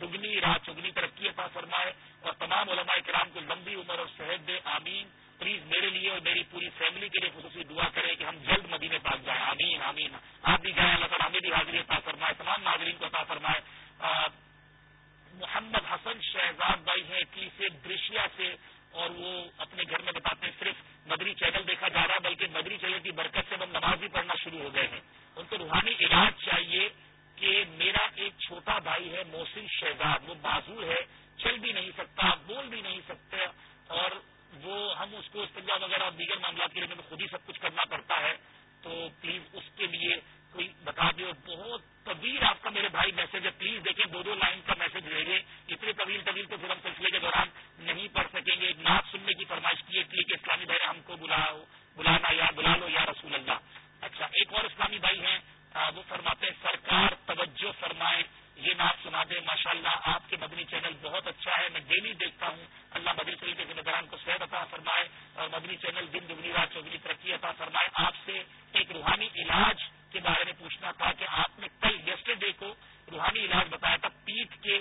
دگنی، رات چگنی ترقی عطا فرمائے اور تمام علماء کرام کو لمبی عمر اور صحت دے. آمین. پلیز میرے لیے اور میری پوری فیملی کے لیے خصوصی دعا کریں کہ ہم جلد مدینے پاک جائیں۔ آمین آمین۔ آپ بھی جائیں، اللہ تعالیٰ ہمیں بھی حاضری عطا فرمائے، تمام ناظرین کو عطا فرمائے۔ محمد حسن شہزاد بھائی ہیں کی سے درشیا سے، اور وہ اپنے گھر میں بتاتے ہیں، صرف مدری چینل دیکھا جا رہا ہے بلکہ مدری چینل کی برکت سے ہم نماز بھی پڑھنا شروع ہو گئے ہیں۔ ان کو روحانی علاج چاہیے کہ میرا ایک چھوٹا بھائی ہے، محسن شہزاد، وہ معذور ہے، چل بھی نہیں سکتا، بول بھی نہیں سکتے، اور وہ ہم اس کو استجا وغیرہ اور دیگر معاملات کے لیے خود ہی سب کچھ کرنا پڑتا ہے۔ تو پلیز اس کے لیے کوئی بتا دے بہت طویل آپ کا میرے بھائی میسج ہے۔ پلیز دیکھیں، دو دو لائن کا میسج بھیجیں اتنے طویل طویل تو پھر ہم سلسلے کے دوران نہیں پڑھ سکیں گے۔ ایک نعت سننے کی فرمائش کی ہے کہ اسلامی بھائی ہم کو بلاؤ بلانا یا بلا لو یا رسول اللہ۔ اچھا ایک اور اسلامی بھائی ہیں وہ فرماتے ہیں، سرکار توجہ فرمائے۔ یہ نام سنا دے ماشاء اللہ آپ کے مدنی چینل بہت اچھا ہے، میں ڈیلی دیکھتا ہوں۔ اللہ مدنی چینل کے ذمہ داران کو صحت عطا فرمائے اور مدنی چینل دن دگنی رات چوگنی ترقی عطا فرمائے۔ آپ سے ایک روحانی علاج کے بارے میں پوچھنا تھا کہ آپ نے کل یسٹرڈے کو روحانی علاج بتایا تھا پیٹ کے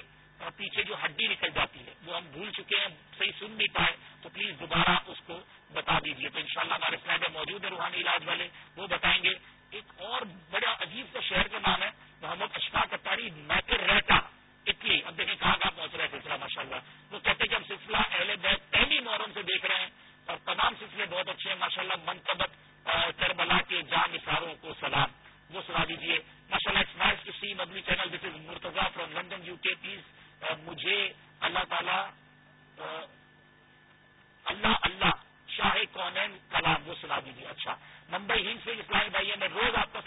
پیچھے جو ہڈی نکل جاتی ہے، وہ ہم بھول چکے ہیں صحیح سن نہیں پائے، تو پلیز دوبارہ آپ اس کو بتا دیجیے تو انشاءاللہ ہمارے فلائٹ میں موجود ہے روحانی علاج والے، وہ بتائیں گے۔ ایک اور بڑا عجیب سا شہر کا نام ہے محمد اشفاق اطاری میٹر رہتا۔ اٹلی اب دیکھیں کہاں کہاں پہنچ رہا ہے سلسلہ ماشاء اللہ وہ کہتے ہیں کہ ہم سلسلہ اہل بیت پہلی محرم سے دیکھ رہے ہیں اور تمام سلسلے بہت اچھے ہیں ماشاء اللہ منتبت کربلا کے جان اشاروں کو سلام۔ وہ سنا دیجیے ماشاء اللہ نائس ٹو سی مبنی channel this is Murtaza from London U K please مجھے اللہ تعالیٰ اللہ اللہ، شاہ کونین کلام، وہ سنا دیجیے اچھا۔ ممبئی ہند سے اسلامی بھائی میں روز آپ کا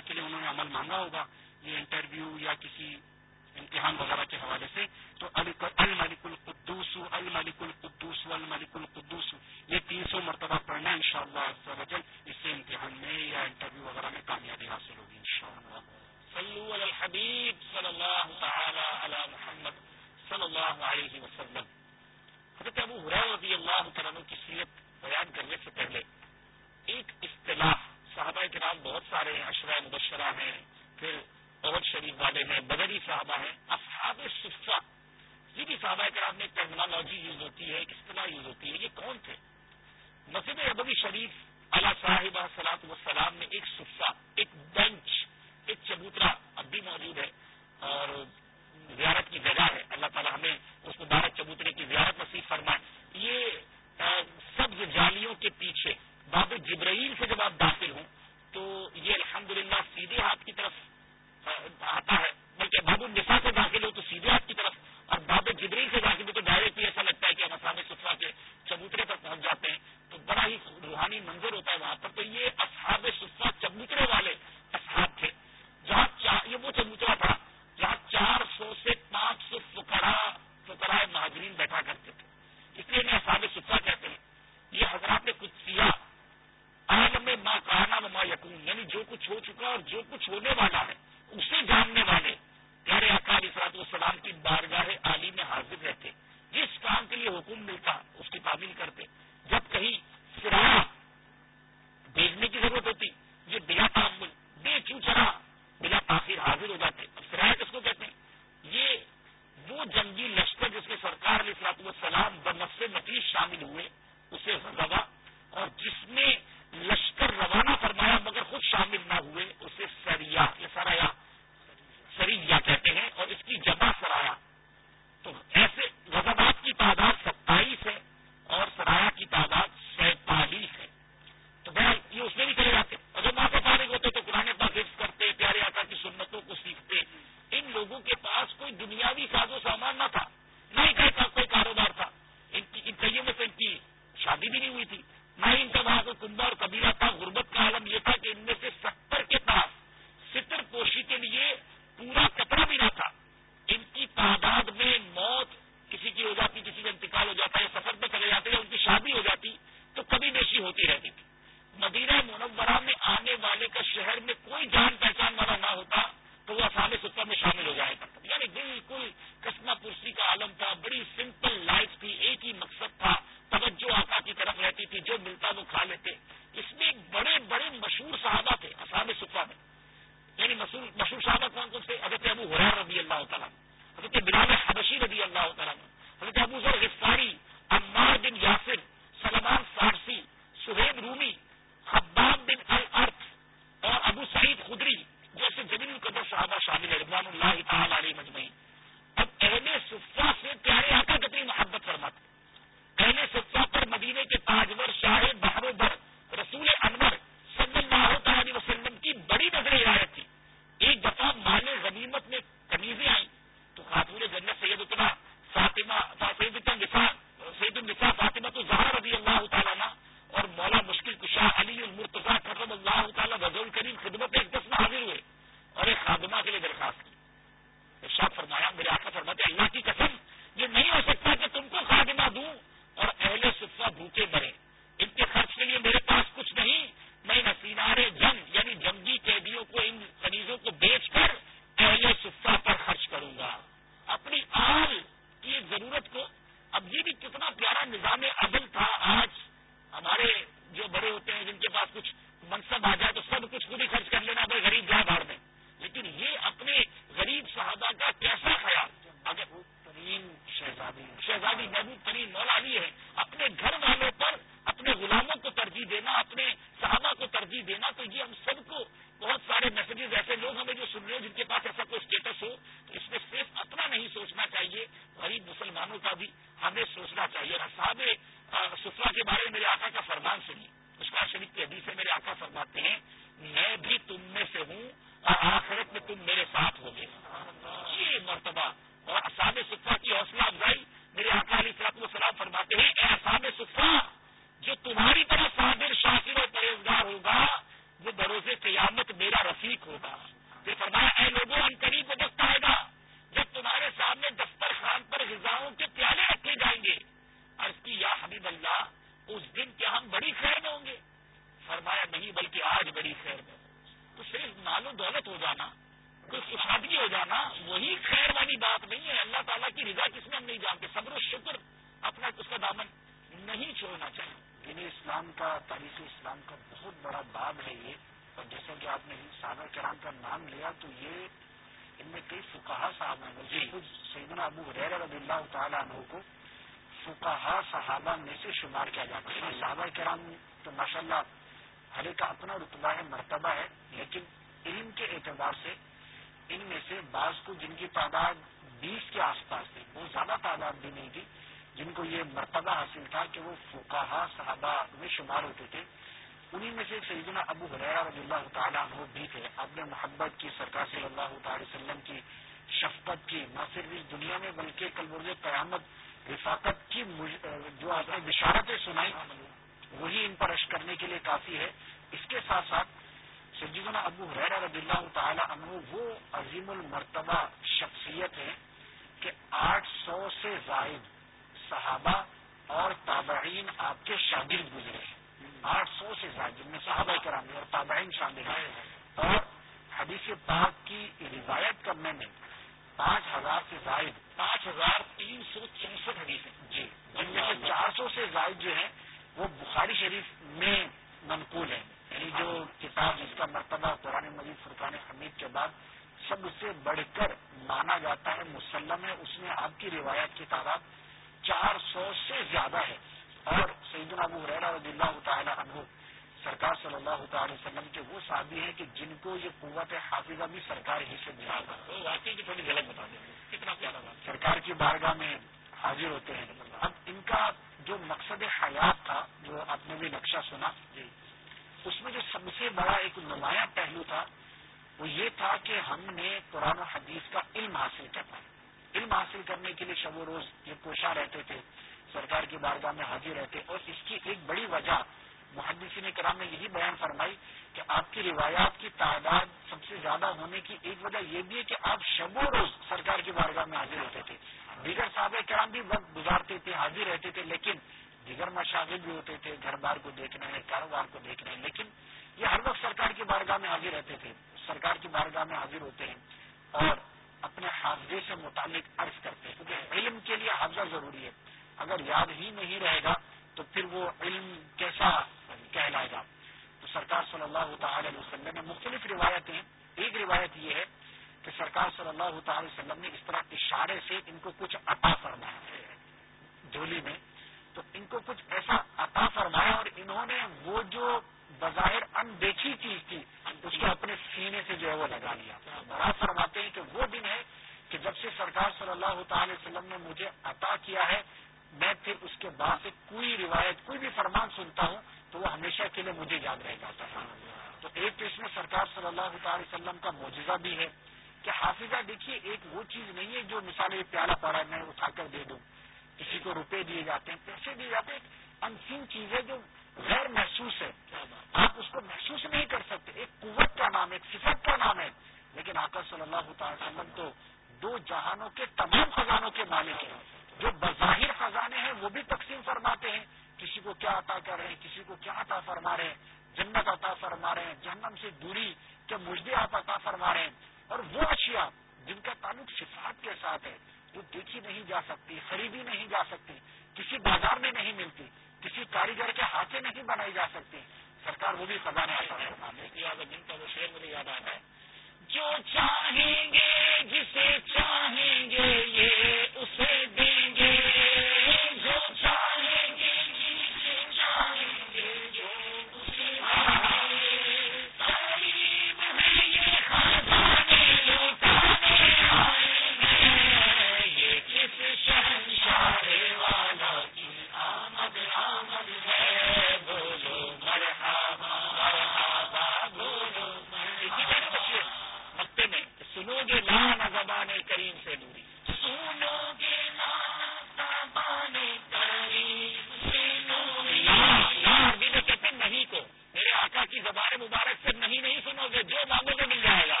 دربار مبارک سے نہیں نہیں سنو گے، جو مانگو گے مل جائے گا۔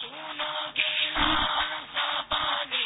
سونا کے پانی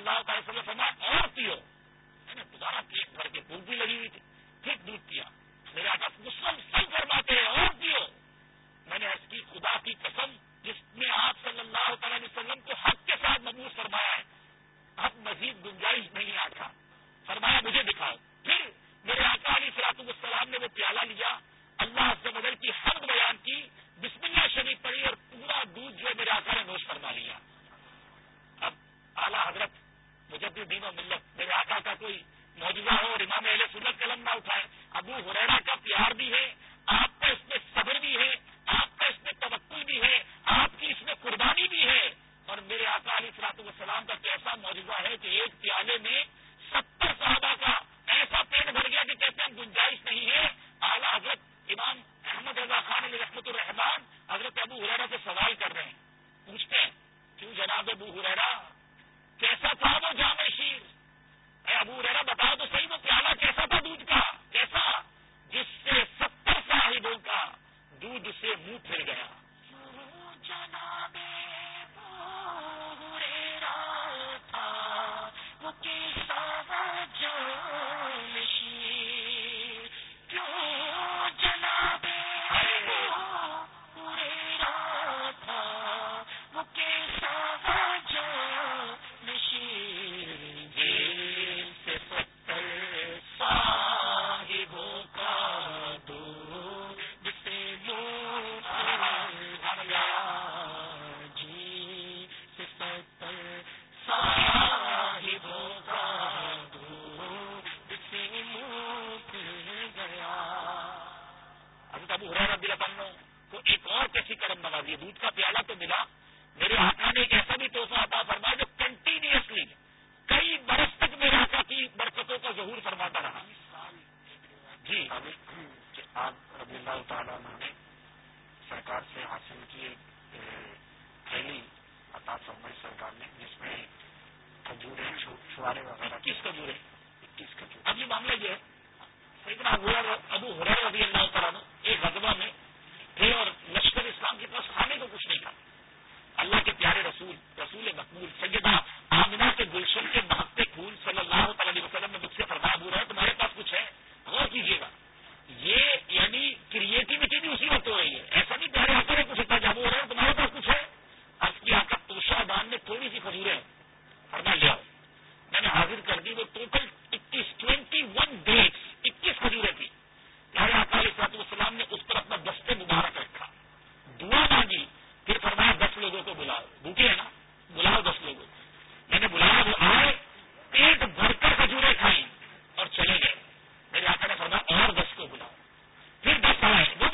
اللہ تعالیٰ وسلم فرمایا اور پیو میں نے دوبارہ پیٹ بھر کے بھوک بھی لگی ہوئی تھی۔ پھر دودھ پیا۔ میرے آپ مسلم سب فرماتے ہیں اور پیو میں نے اس کی خدا کی قسم، جس نے آپ صلی اللہ تعالیٰ علیہ وسلم کو حق کے ساتھ مضبوط فرمایا ہے، اب مزید گنجائش نہیں آتا۔ فرمایا، مجھے دکھاؤ۔ پھر میرے آقا علی فلاط السلام نے وہ پیالہ لیا۔ اللہ سے مدر کی حق بیان کی، بسم اللہ شریف پڑی اور پورا دودھ جو ہے میرے آقا نے نوش فرما لیا۔ اب اعلیٰ حضرت مجھے دین و ملت۔ میرے آقا کا کوئی معجزہ ہو اور امام اہل سنت قلم نہ اٹھائے۔ ابو ہریرا کا پیار بھی ہے، آپ کا اس میں صبر بھی ہے، آپ کا اس میں توقع بھی ہے، آپ کی اس میں قربانی بھی ہے۔ اور میرے آقا علی سلاط والسلام کا کیسا معجزہ ہے کہ ایک پیالے میں ستر صحابہ کا ایسا پیٹ بھر گیا کہ کہتے ہیں گنجائش نہیں ہے۔ اعلیٰ حضرت امام احمد رضا خان علی رحمت الرحمان حضرت ابو ہریرا سے سوال کر رہے ہیں۔ پوچھتے ہیں، کیوں جناب ابو ہریرا کیسا تھا وہ جامع شیر؟ اے ابو ریرا بتاؤ تو صحیح وہ پیالہ کیسا تھا دودھ کا؟ کیسا؟ جس سے ستر صاحبوں کا دودھ سے منہ پھر گیا۔ جو بنا نوازی دودھ کا پیالہ تو ملا. میرے آتا نے ایک ایسا بھی توحفہ عطا فرمایا جو کنٹینیوسلی کئی برس تک میرے آقا کی برکتوں کا ظہور فرماتا رہا. جی. آپ رضی اللہ تعالیٰ نے سرکار سے حاصل کی تھیلی عطا فرمائی سرکار نے جس میں کھجورے چھوارے وغیرہ کس کھجورے اکیس کھجور اب یہ معاملہ یہ ہے ابو رضی اللہ تعالیٰ ایک غذبہ میں تھے اور کے پاس کھانے کو کچھ نہیں تھا۔ اللہ کے پیارے رسول رسول مقبول، سیدہ آمنا کے گلشن کے بہتے پھول صلی اللہ تعالی وسلم میں مجھ سے فرما ہو رہا ہے تمہارے پاس کچھ ہے؟ غور کیجیے گا۔ یہ یعنی کریٹیوٹی بھی اسی وقت ہو رہی ہے۔ ایسا نہیں پیارے ہاتھوں میں کچھ اتنا جابو ہو رہا ہے تمہارے پاس کچھ ہے؟ اب کی آپ کا توشا دان میں تھوڑی سی کھجوریں ہیں فرما لیا میں نے حاضر کر دی وہ ٹوٹل اکیس ٹوینٹی ون ڈیٹس اکیس کھجوریں تھی پیارے آقا علیہ السلام نے اس پر اپنا دستے مبارک رکھا۔ دعا مانگی جی۔ پھر فرمایا دس لوگوں کو بلاؤ۔ بھوکے ہیں نا؟ بلاؤ دس لوگوں۔ کو میں نے بلایا وہ آئے، پیٹ بھر کر کھجورے کھائی اور چلے گئے۔ میرے آقا نے فرمایا اور دس کو بلاؤ۔ پھر دس آئے۔ وہ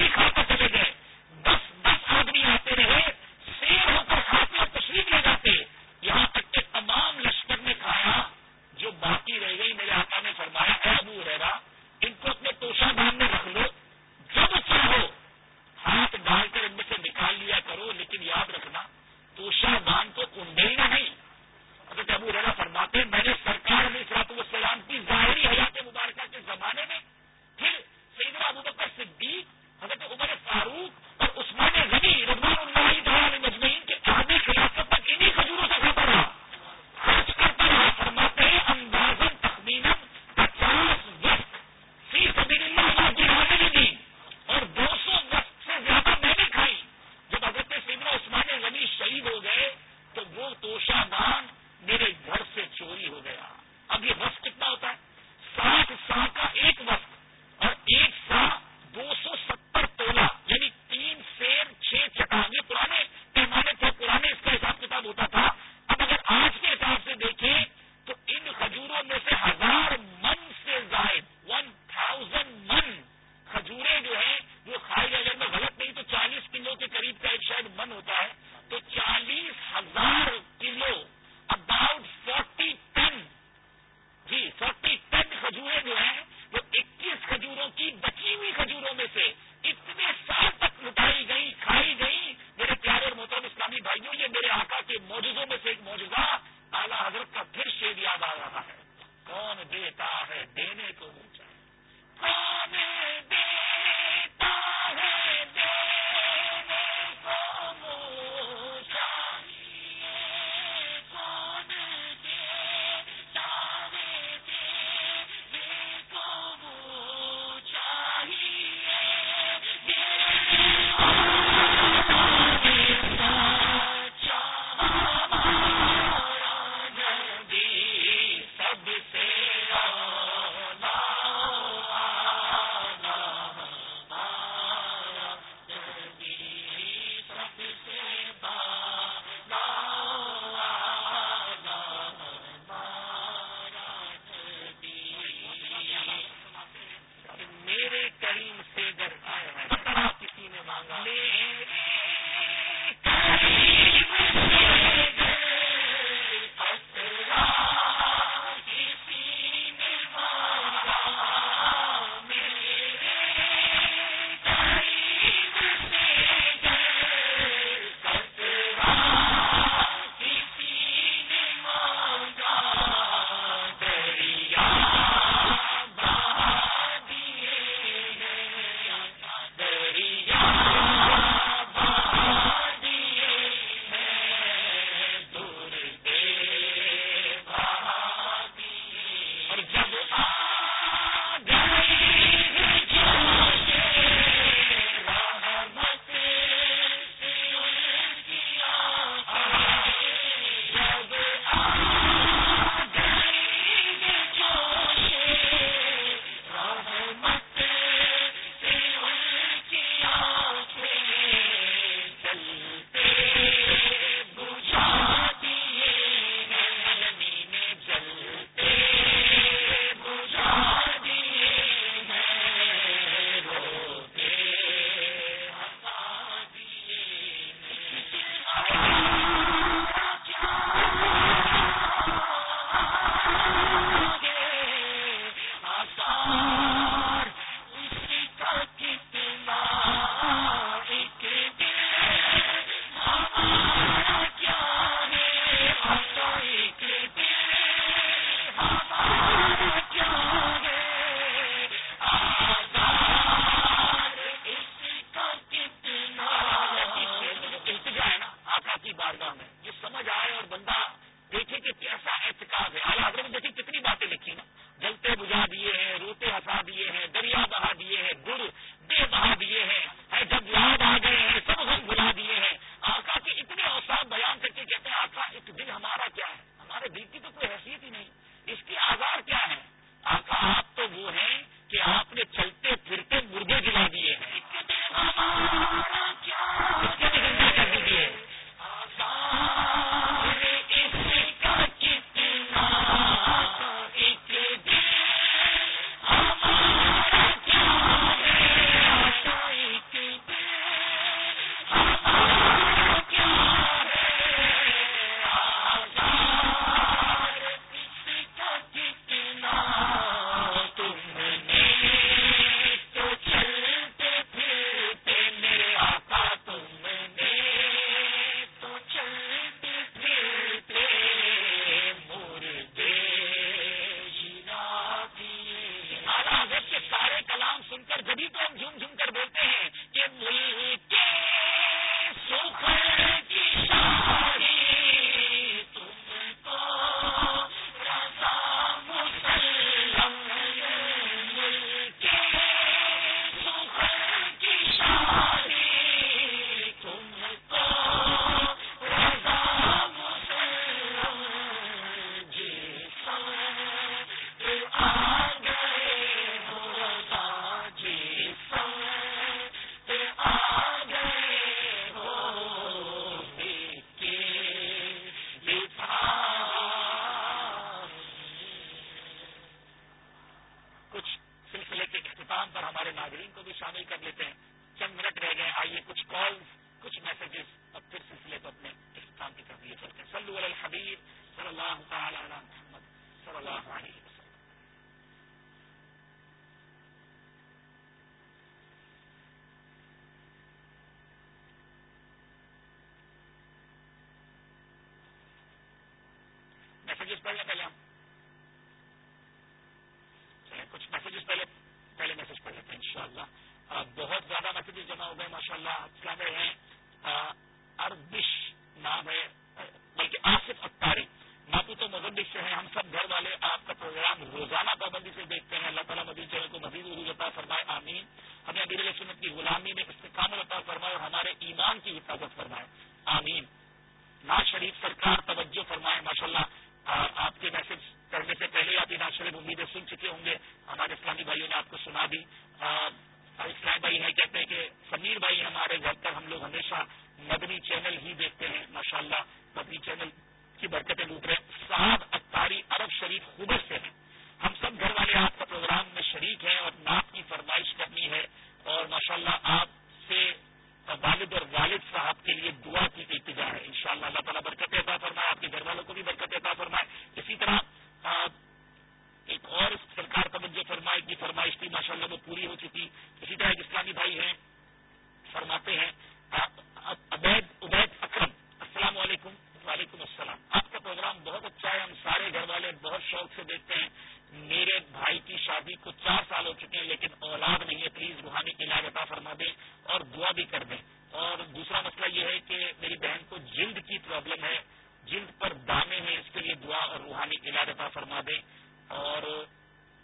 وعلیکم السلام۔ آپ کا پروگرام بہت اچھا ہے، ہم سارے گھر والے بہت شوق سے دیکھتے ہیں۔ میرے بھائی کی شادی کو چار سال ہو چکے ہیں، لیکن اولاد نہیں ہے۔ پلیز روحانی علاج عطا فرما دیں اور دعا بھی کر دیں۔ اور دوسرا مسئلہ یہ ہے کہ میری بہن کو جلد کی پرابلم ہے، جلد پر دانے ہیں، اس کے لیے دعا اور روحانی علاج عطا فرما دیں۔ اور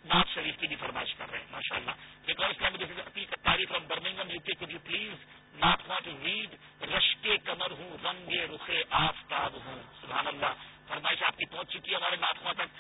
نواز شریف کی بھی فرمائش کر رہے ہیں ماشاء اللہ ایک اور اسلامی تعریف from Birmingham U K could you please not what read. چاند یہ رخ آفتاب ہوں۔ سبحان اللہ۔ فرمائش آپ کی پہنچ چکی ہے، ہمارے ناتھ تک۔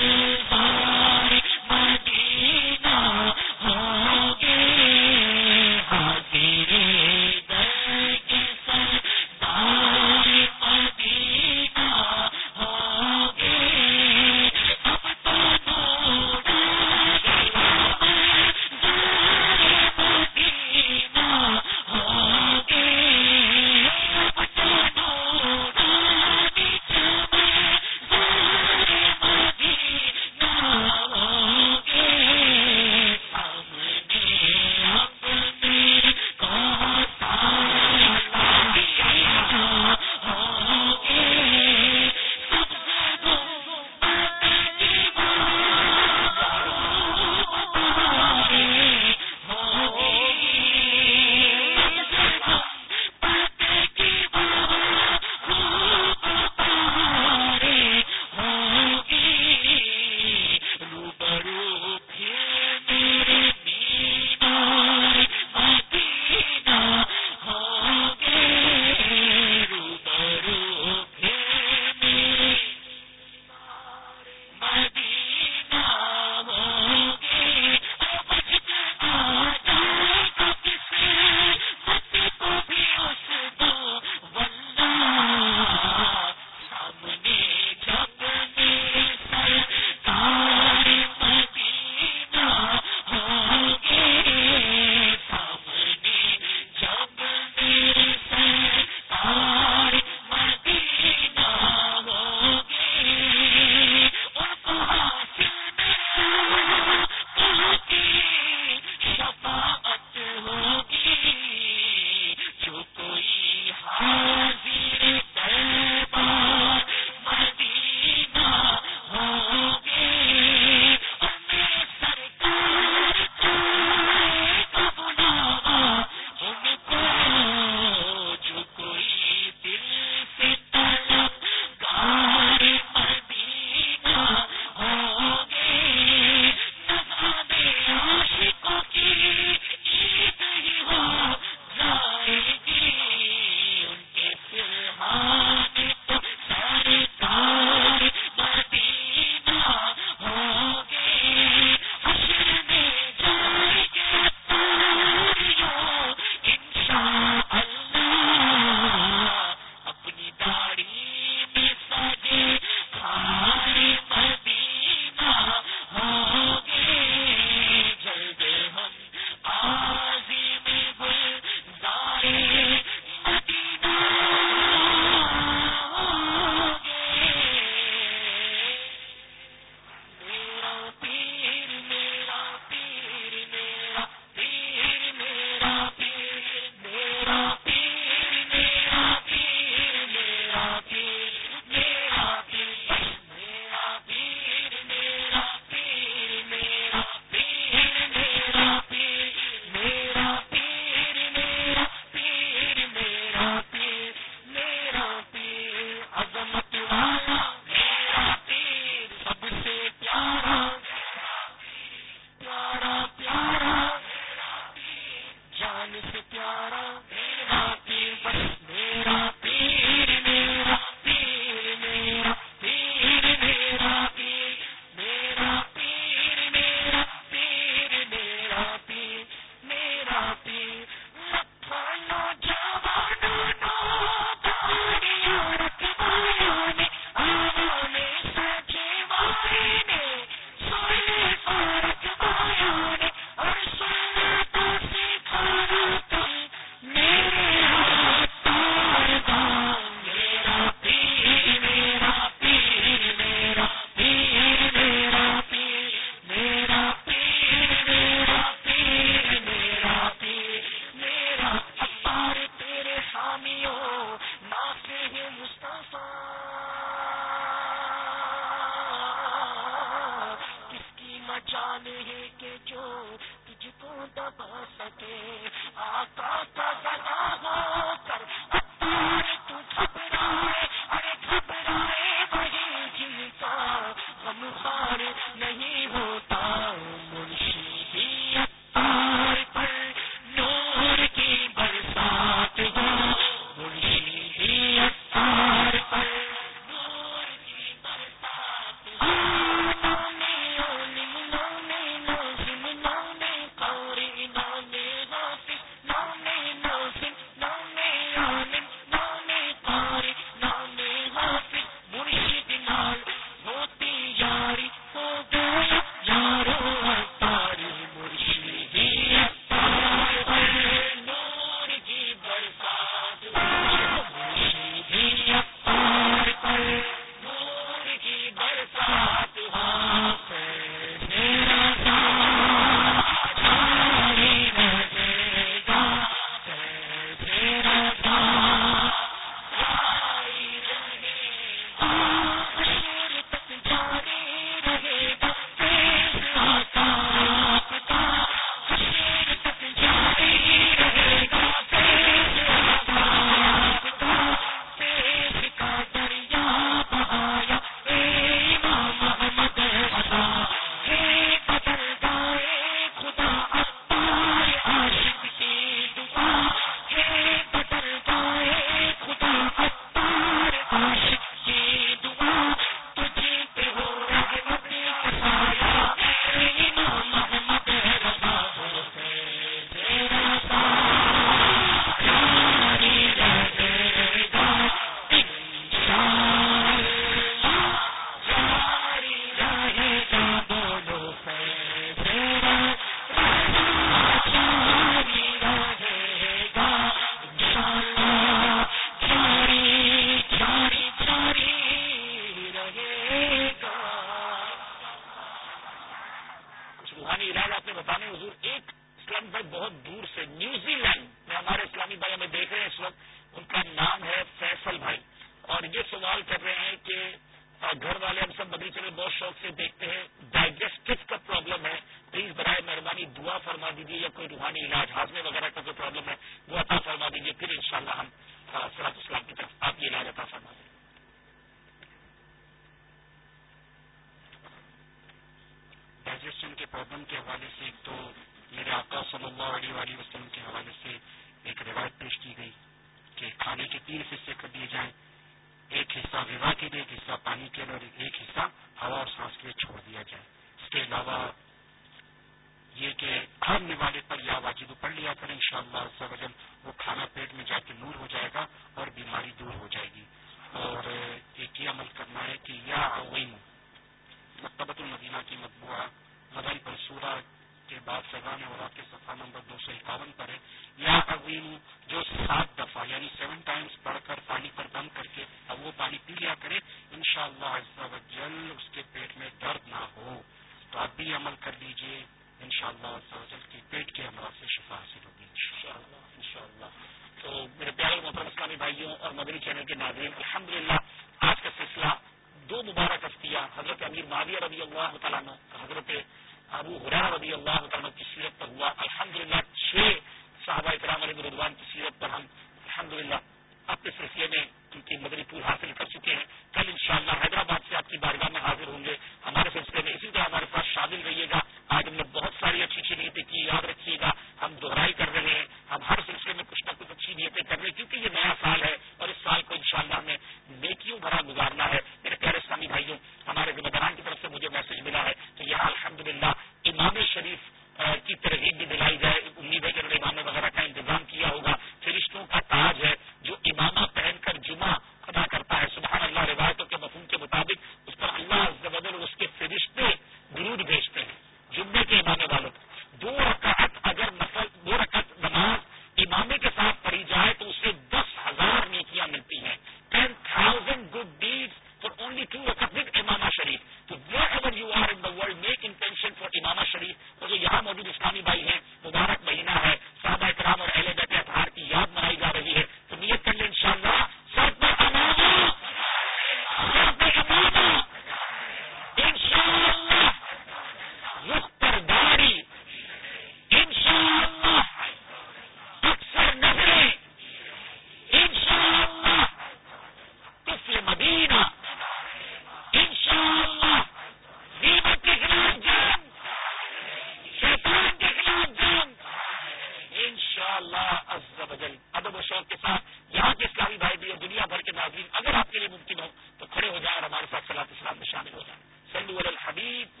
شامل ہو جائیں سلو الحبیب۔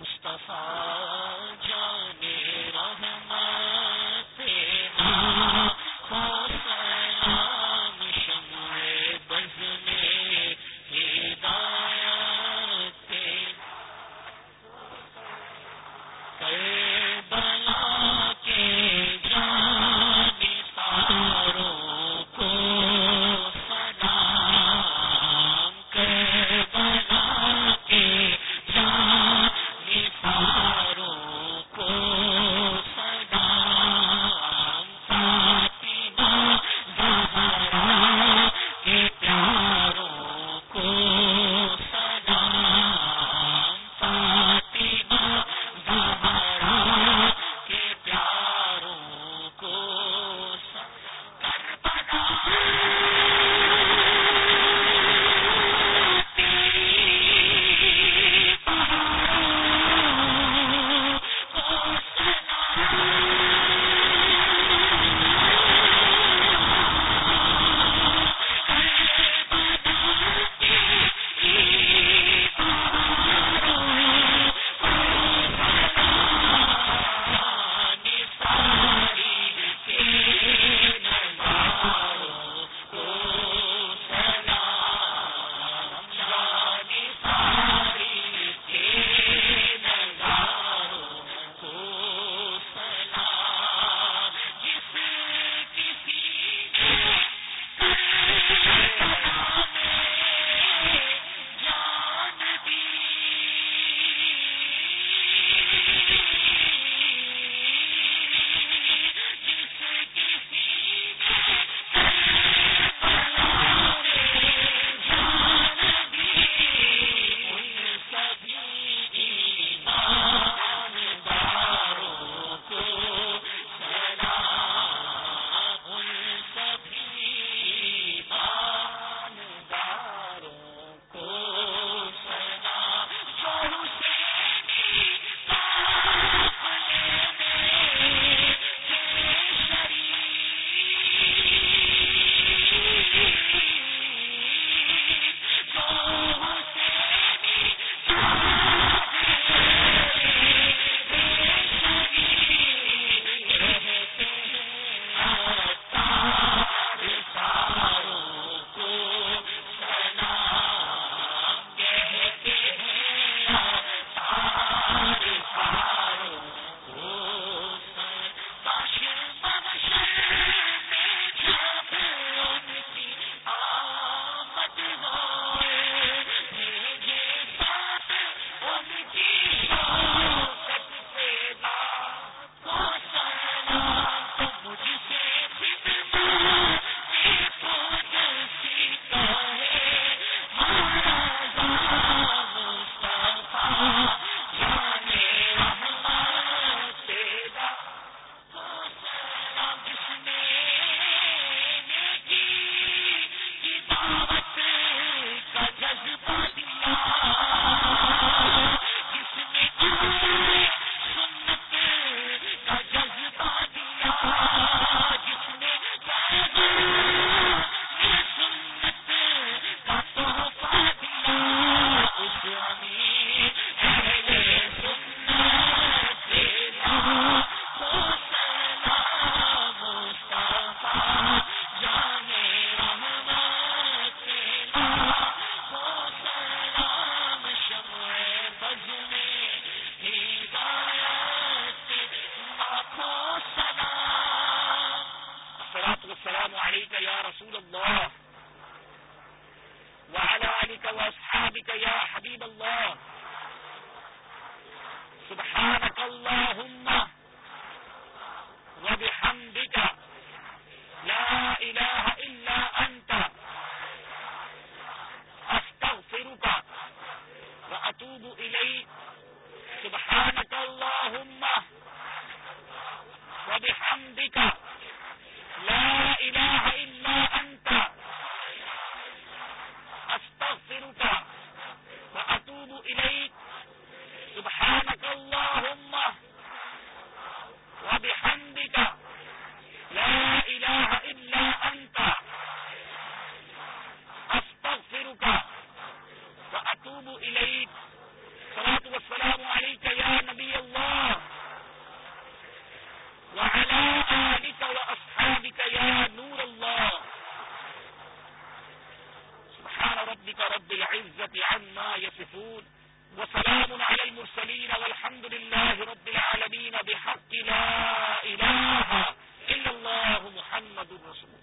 مستعفی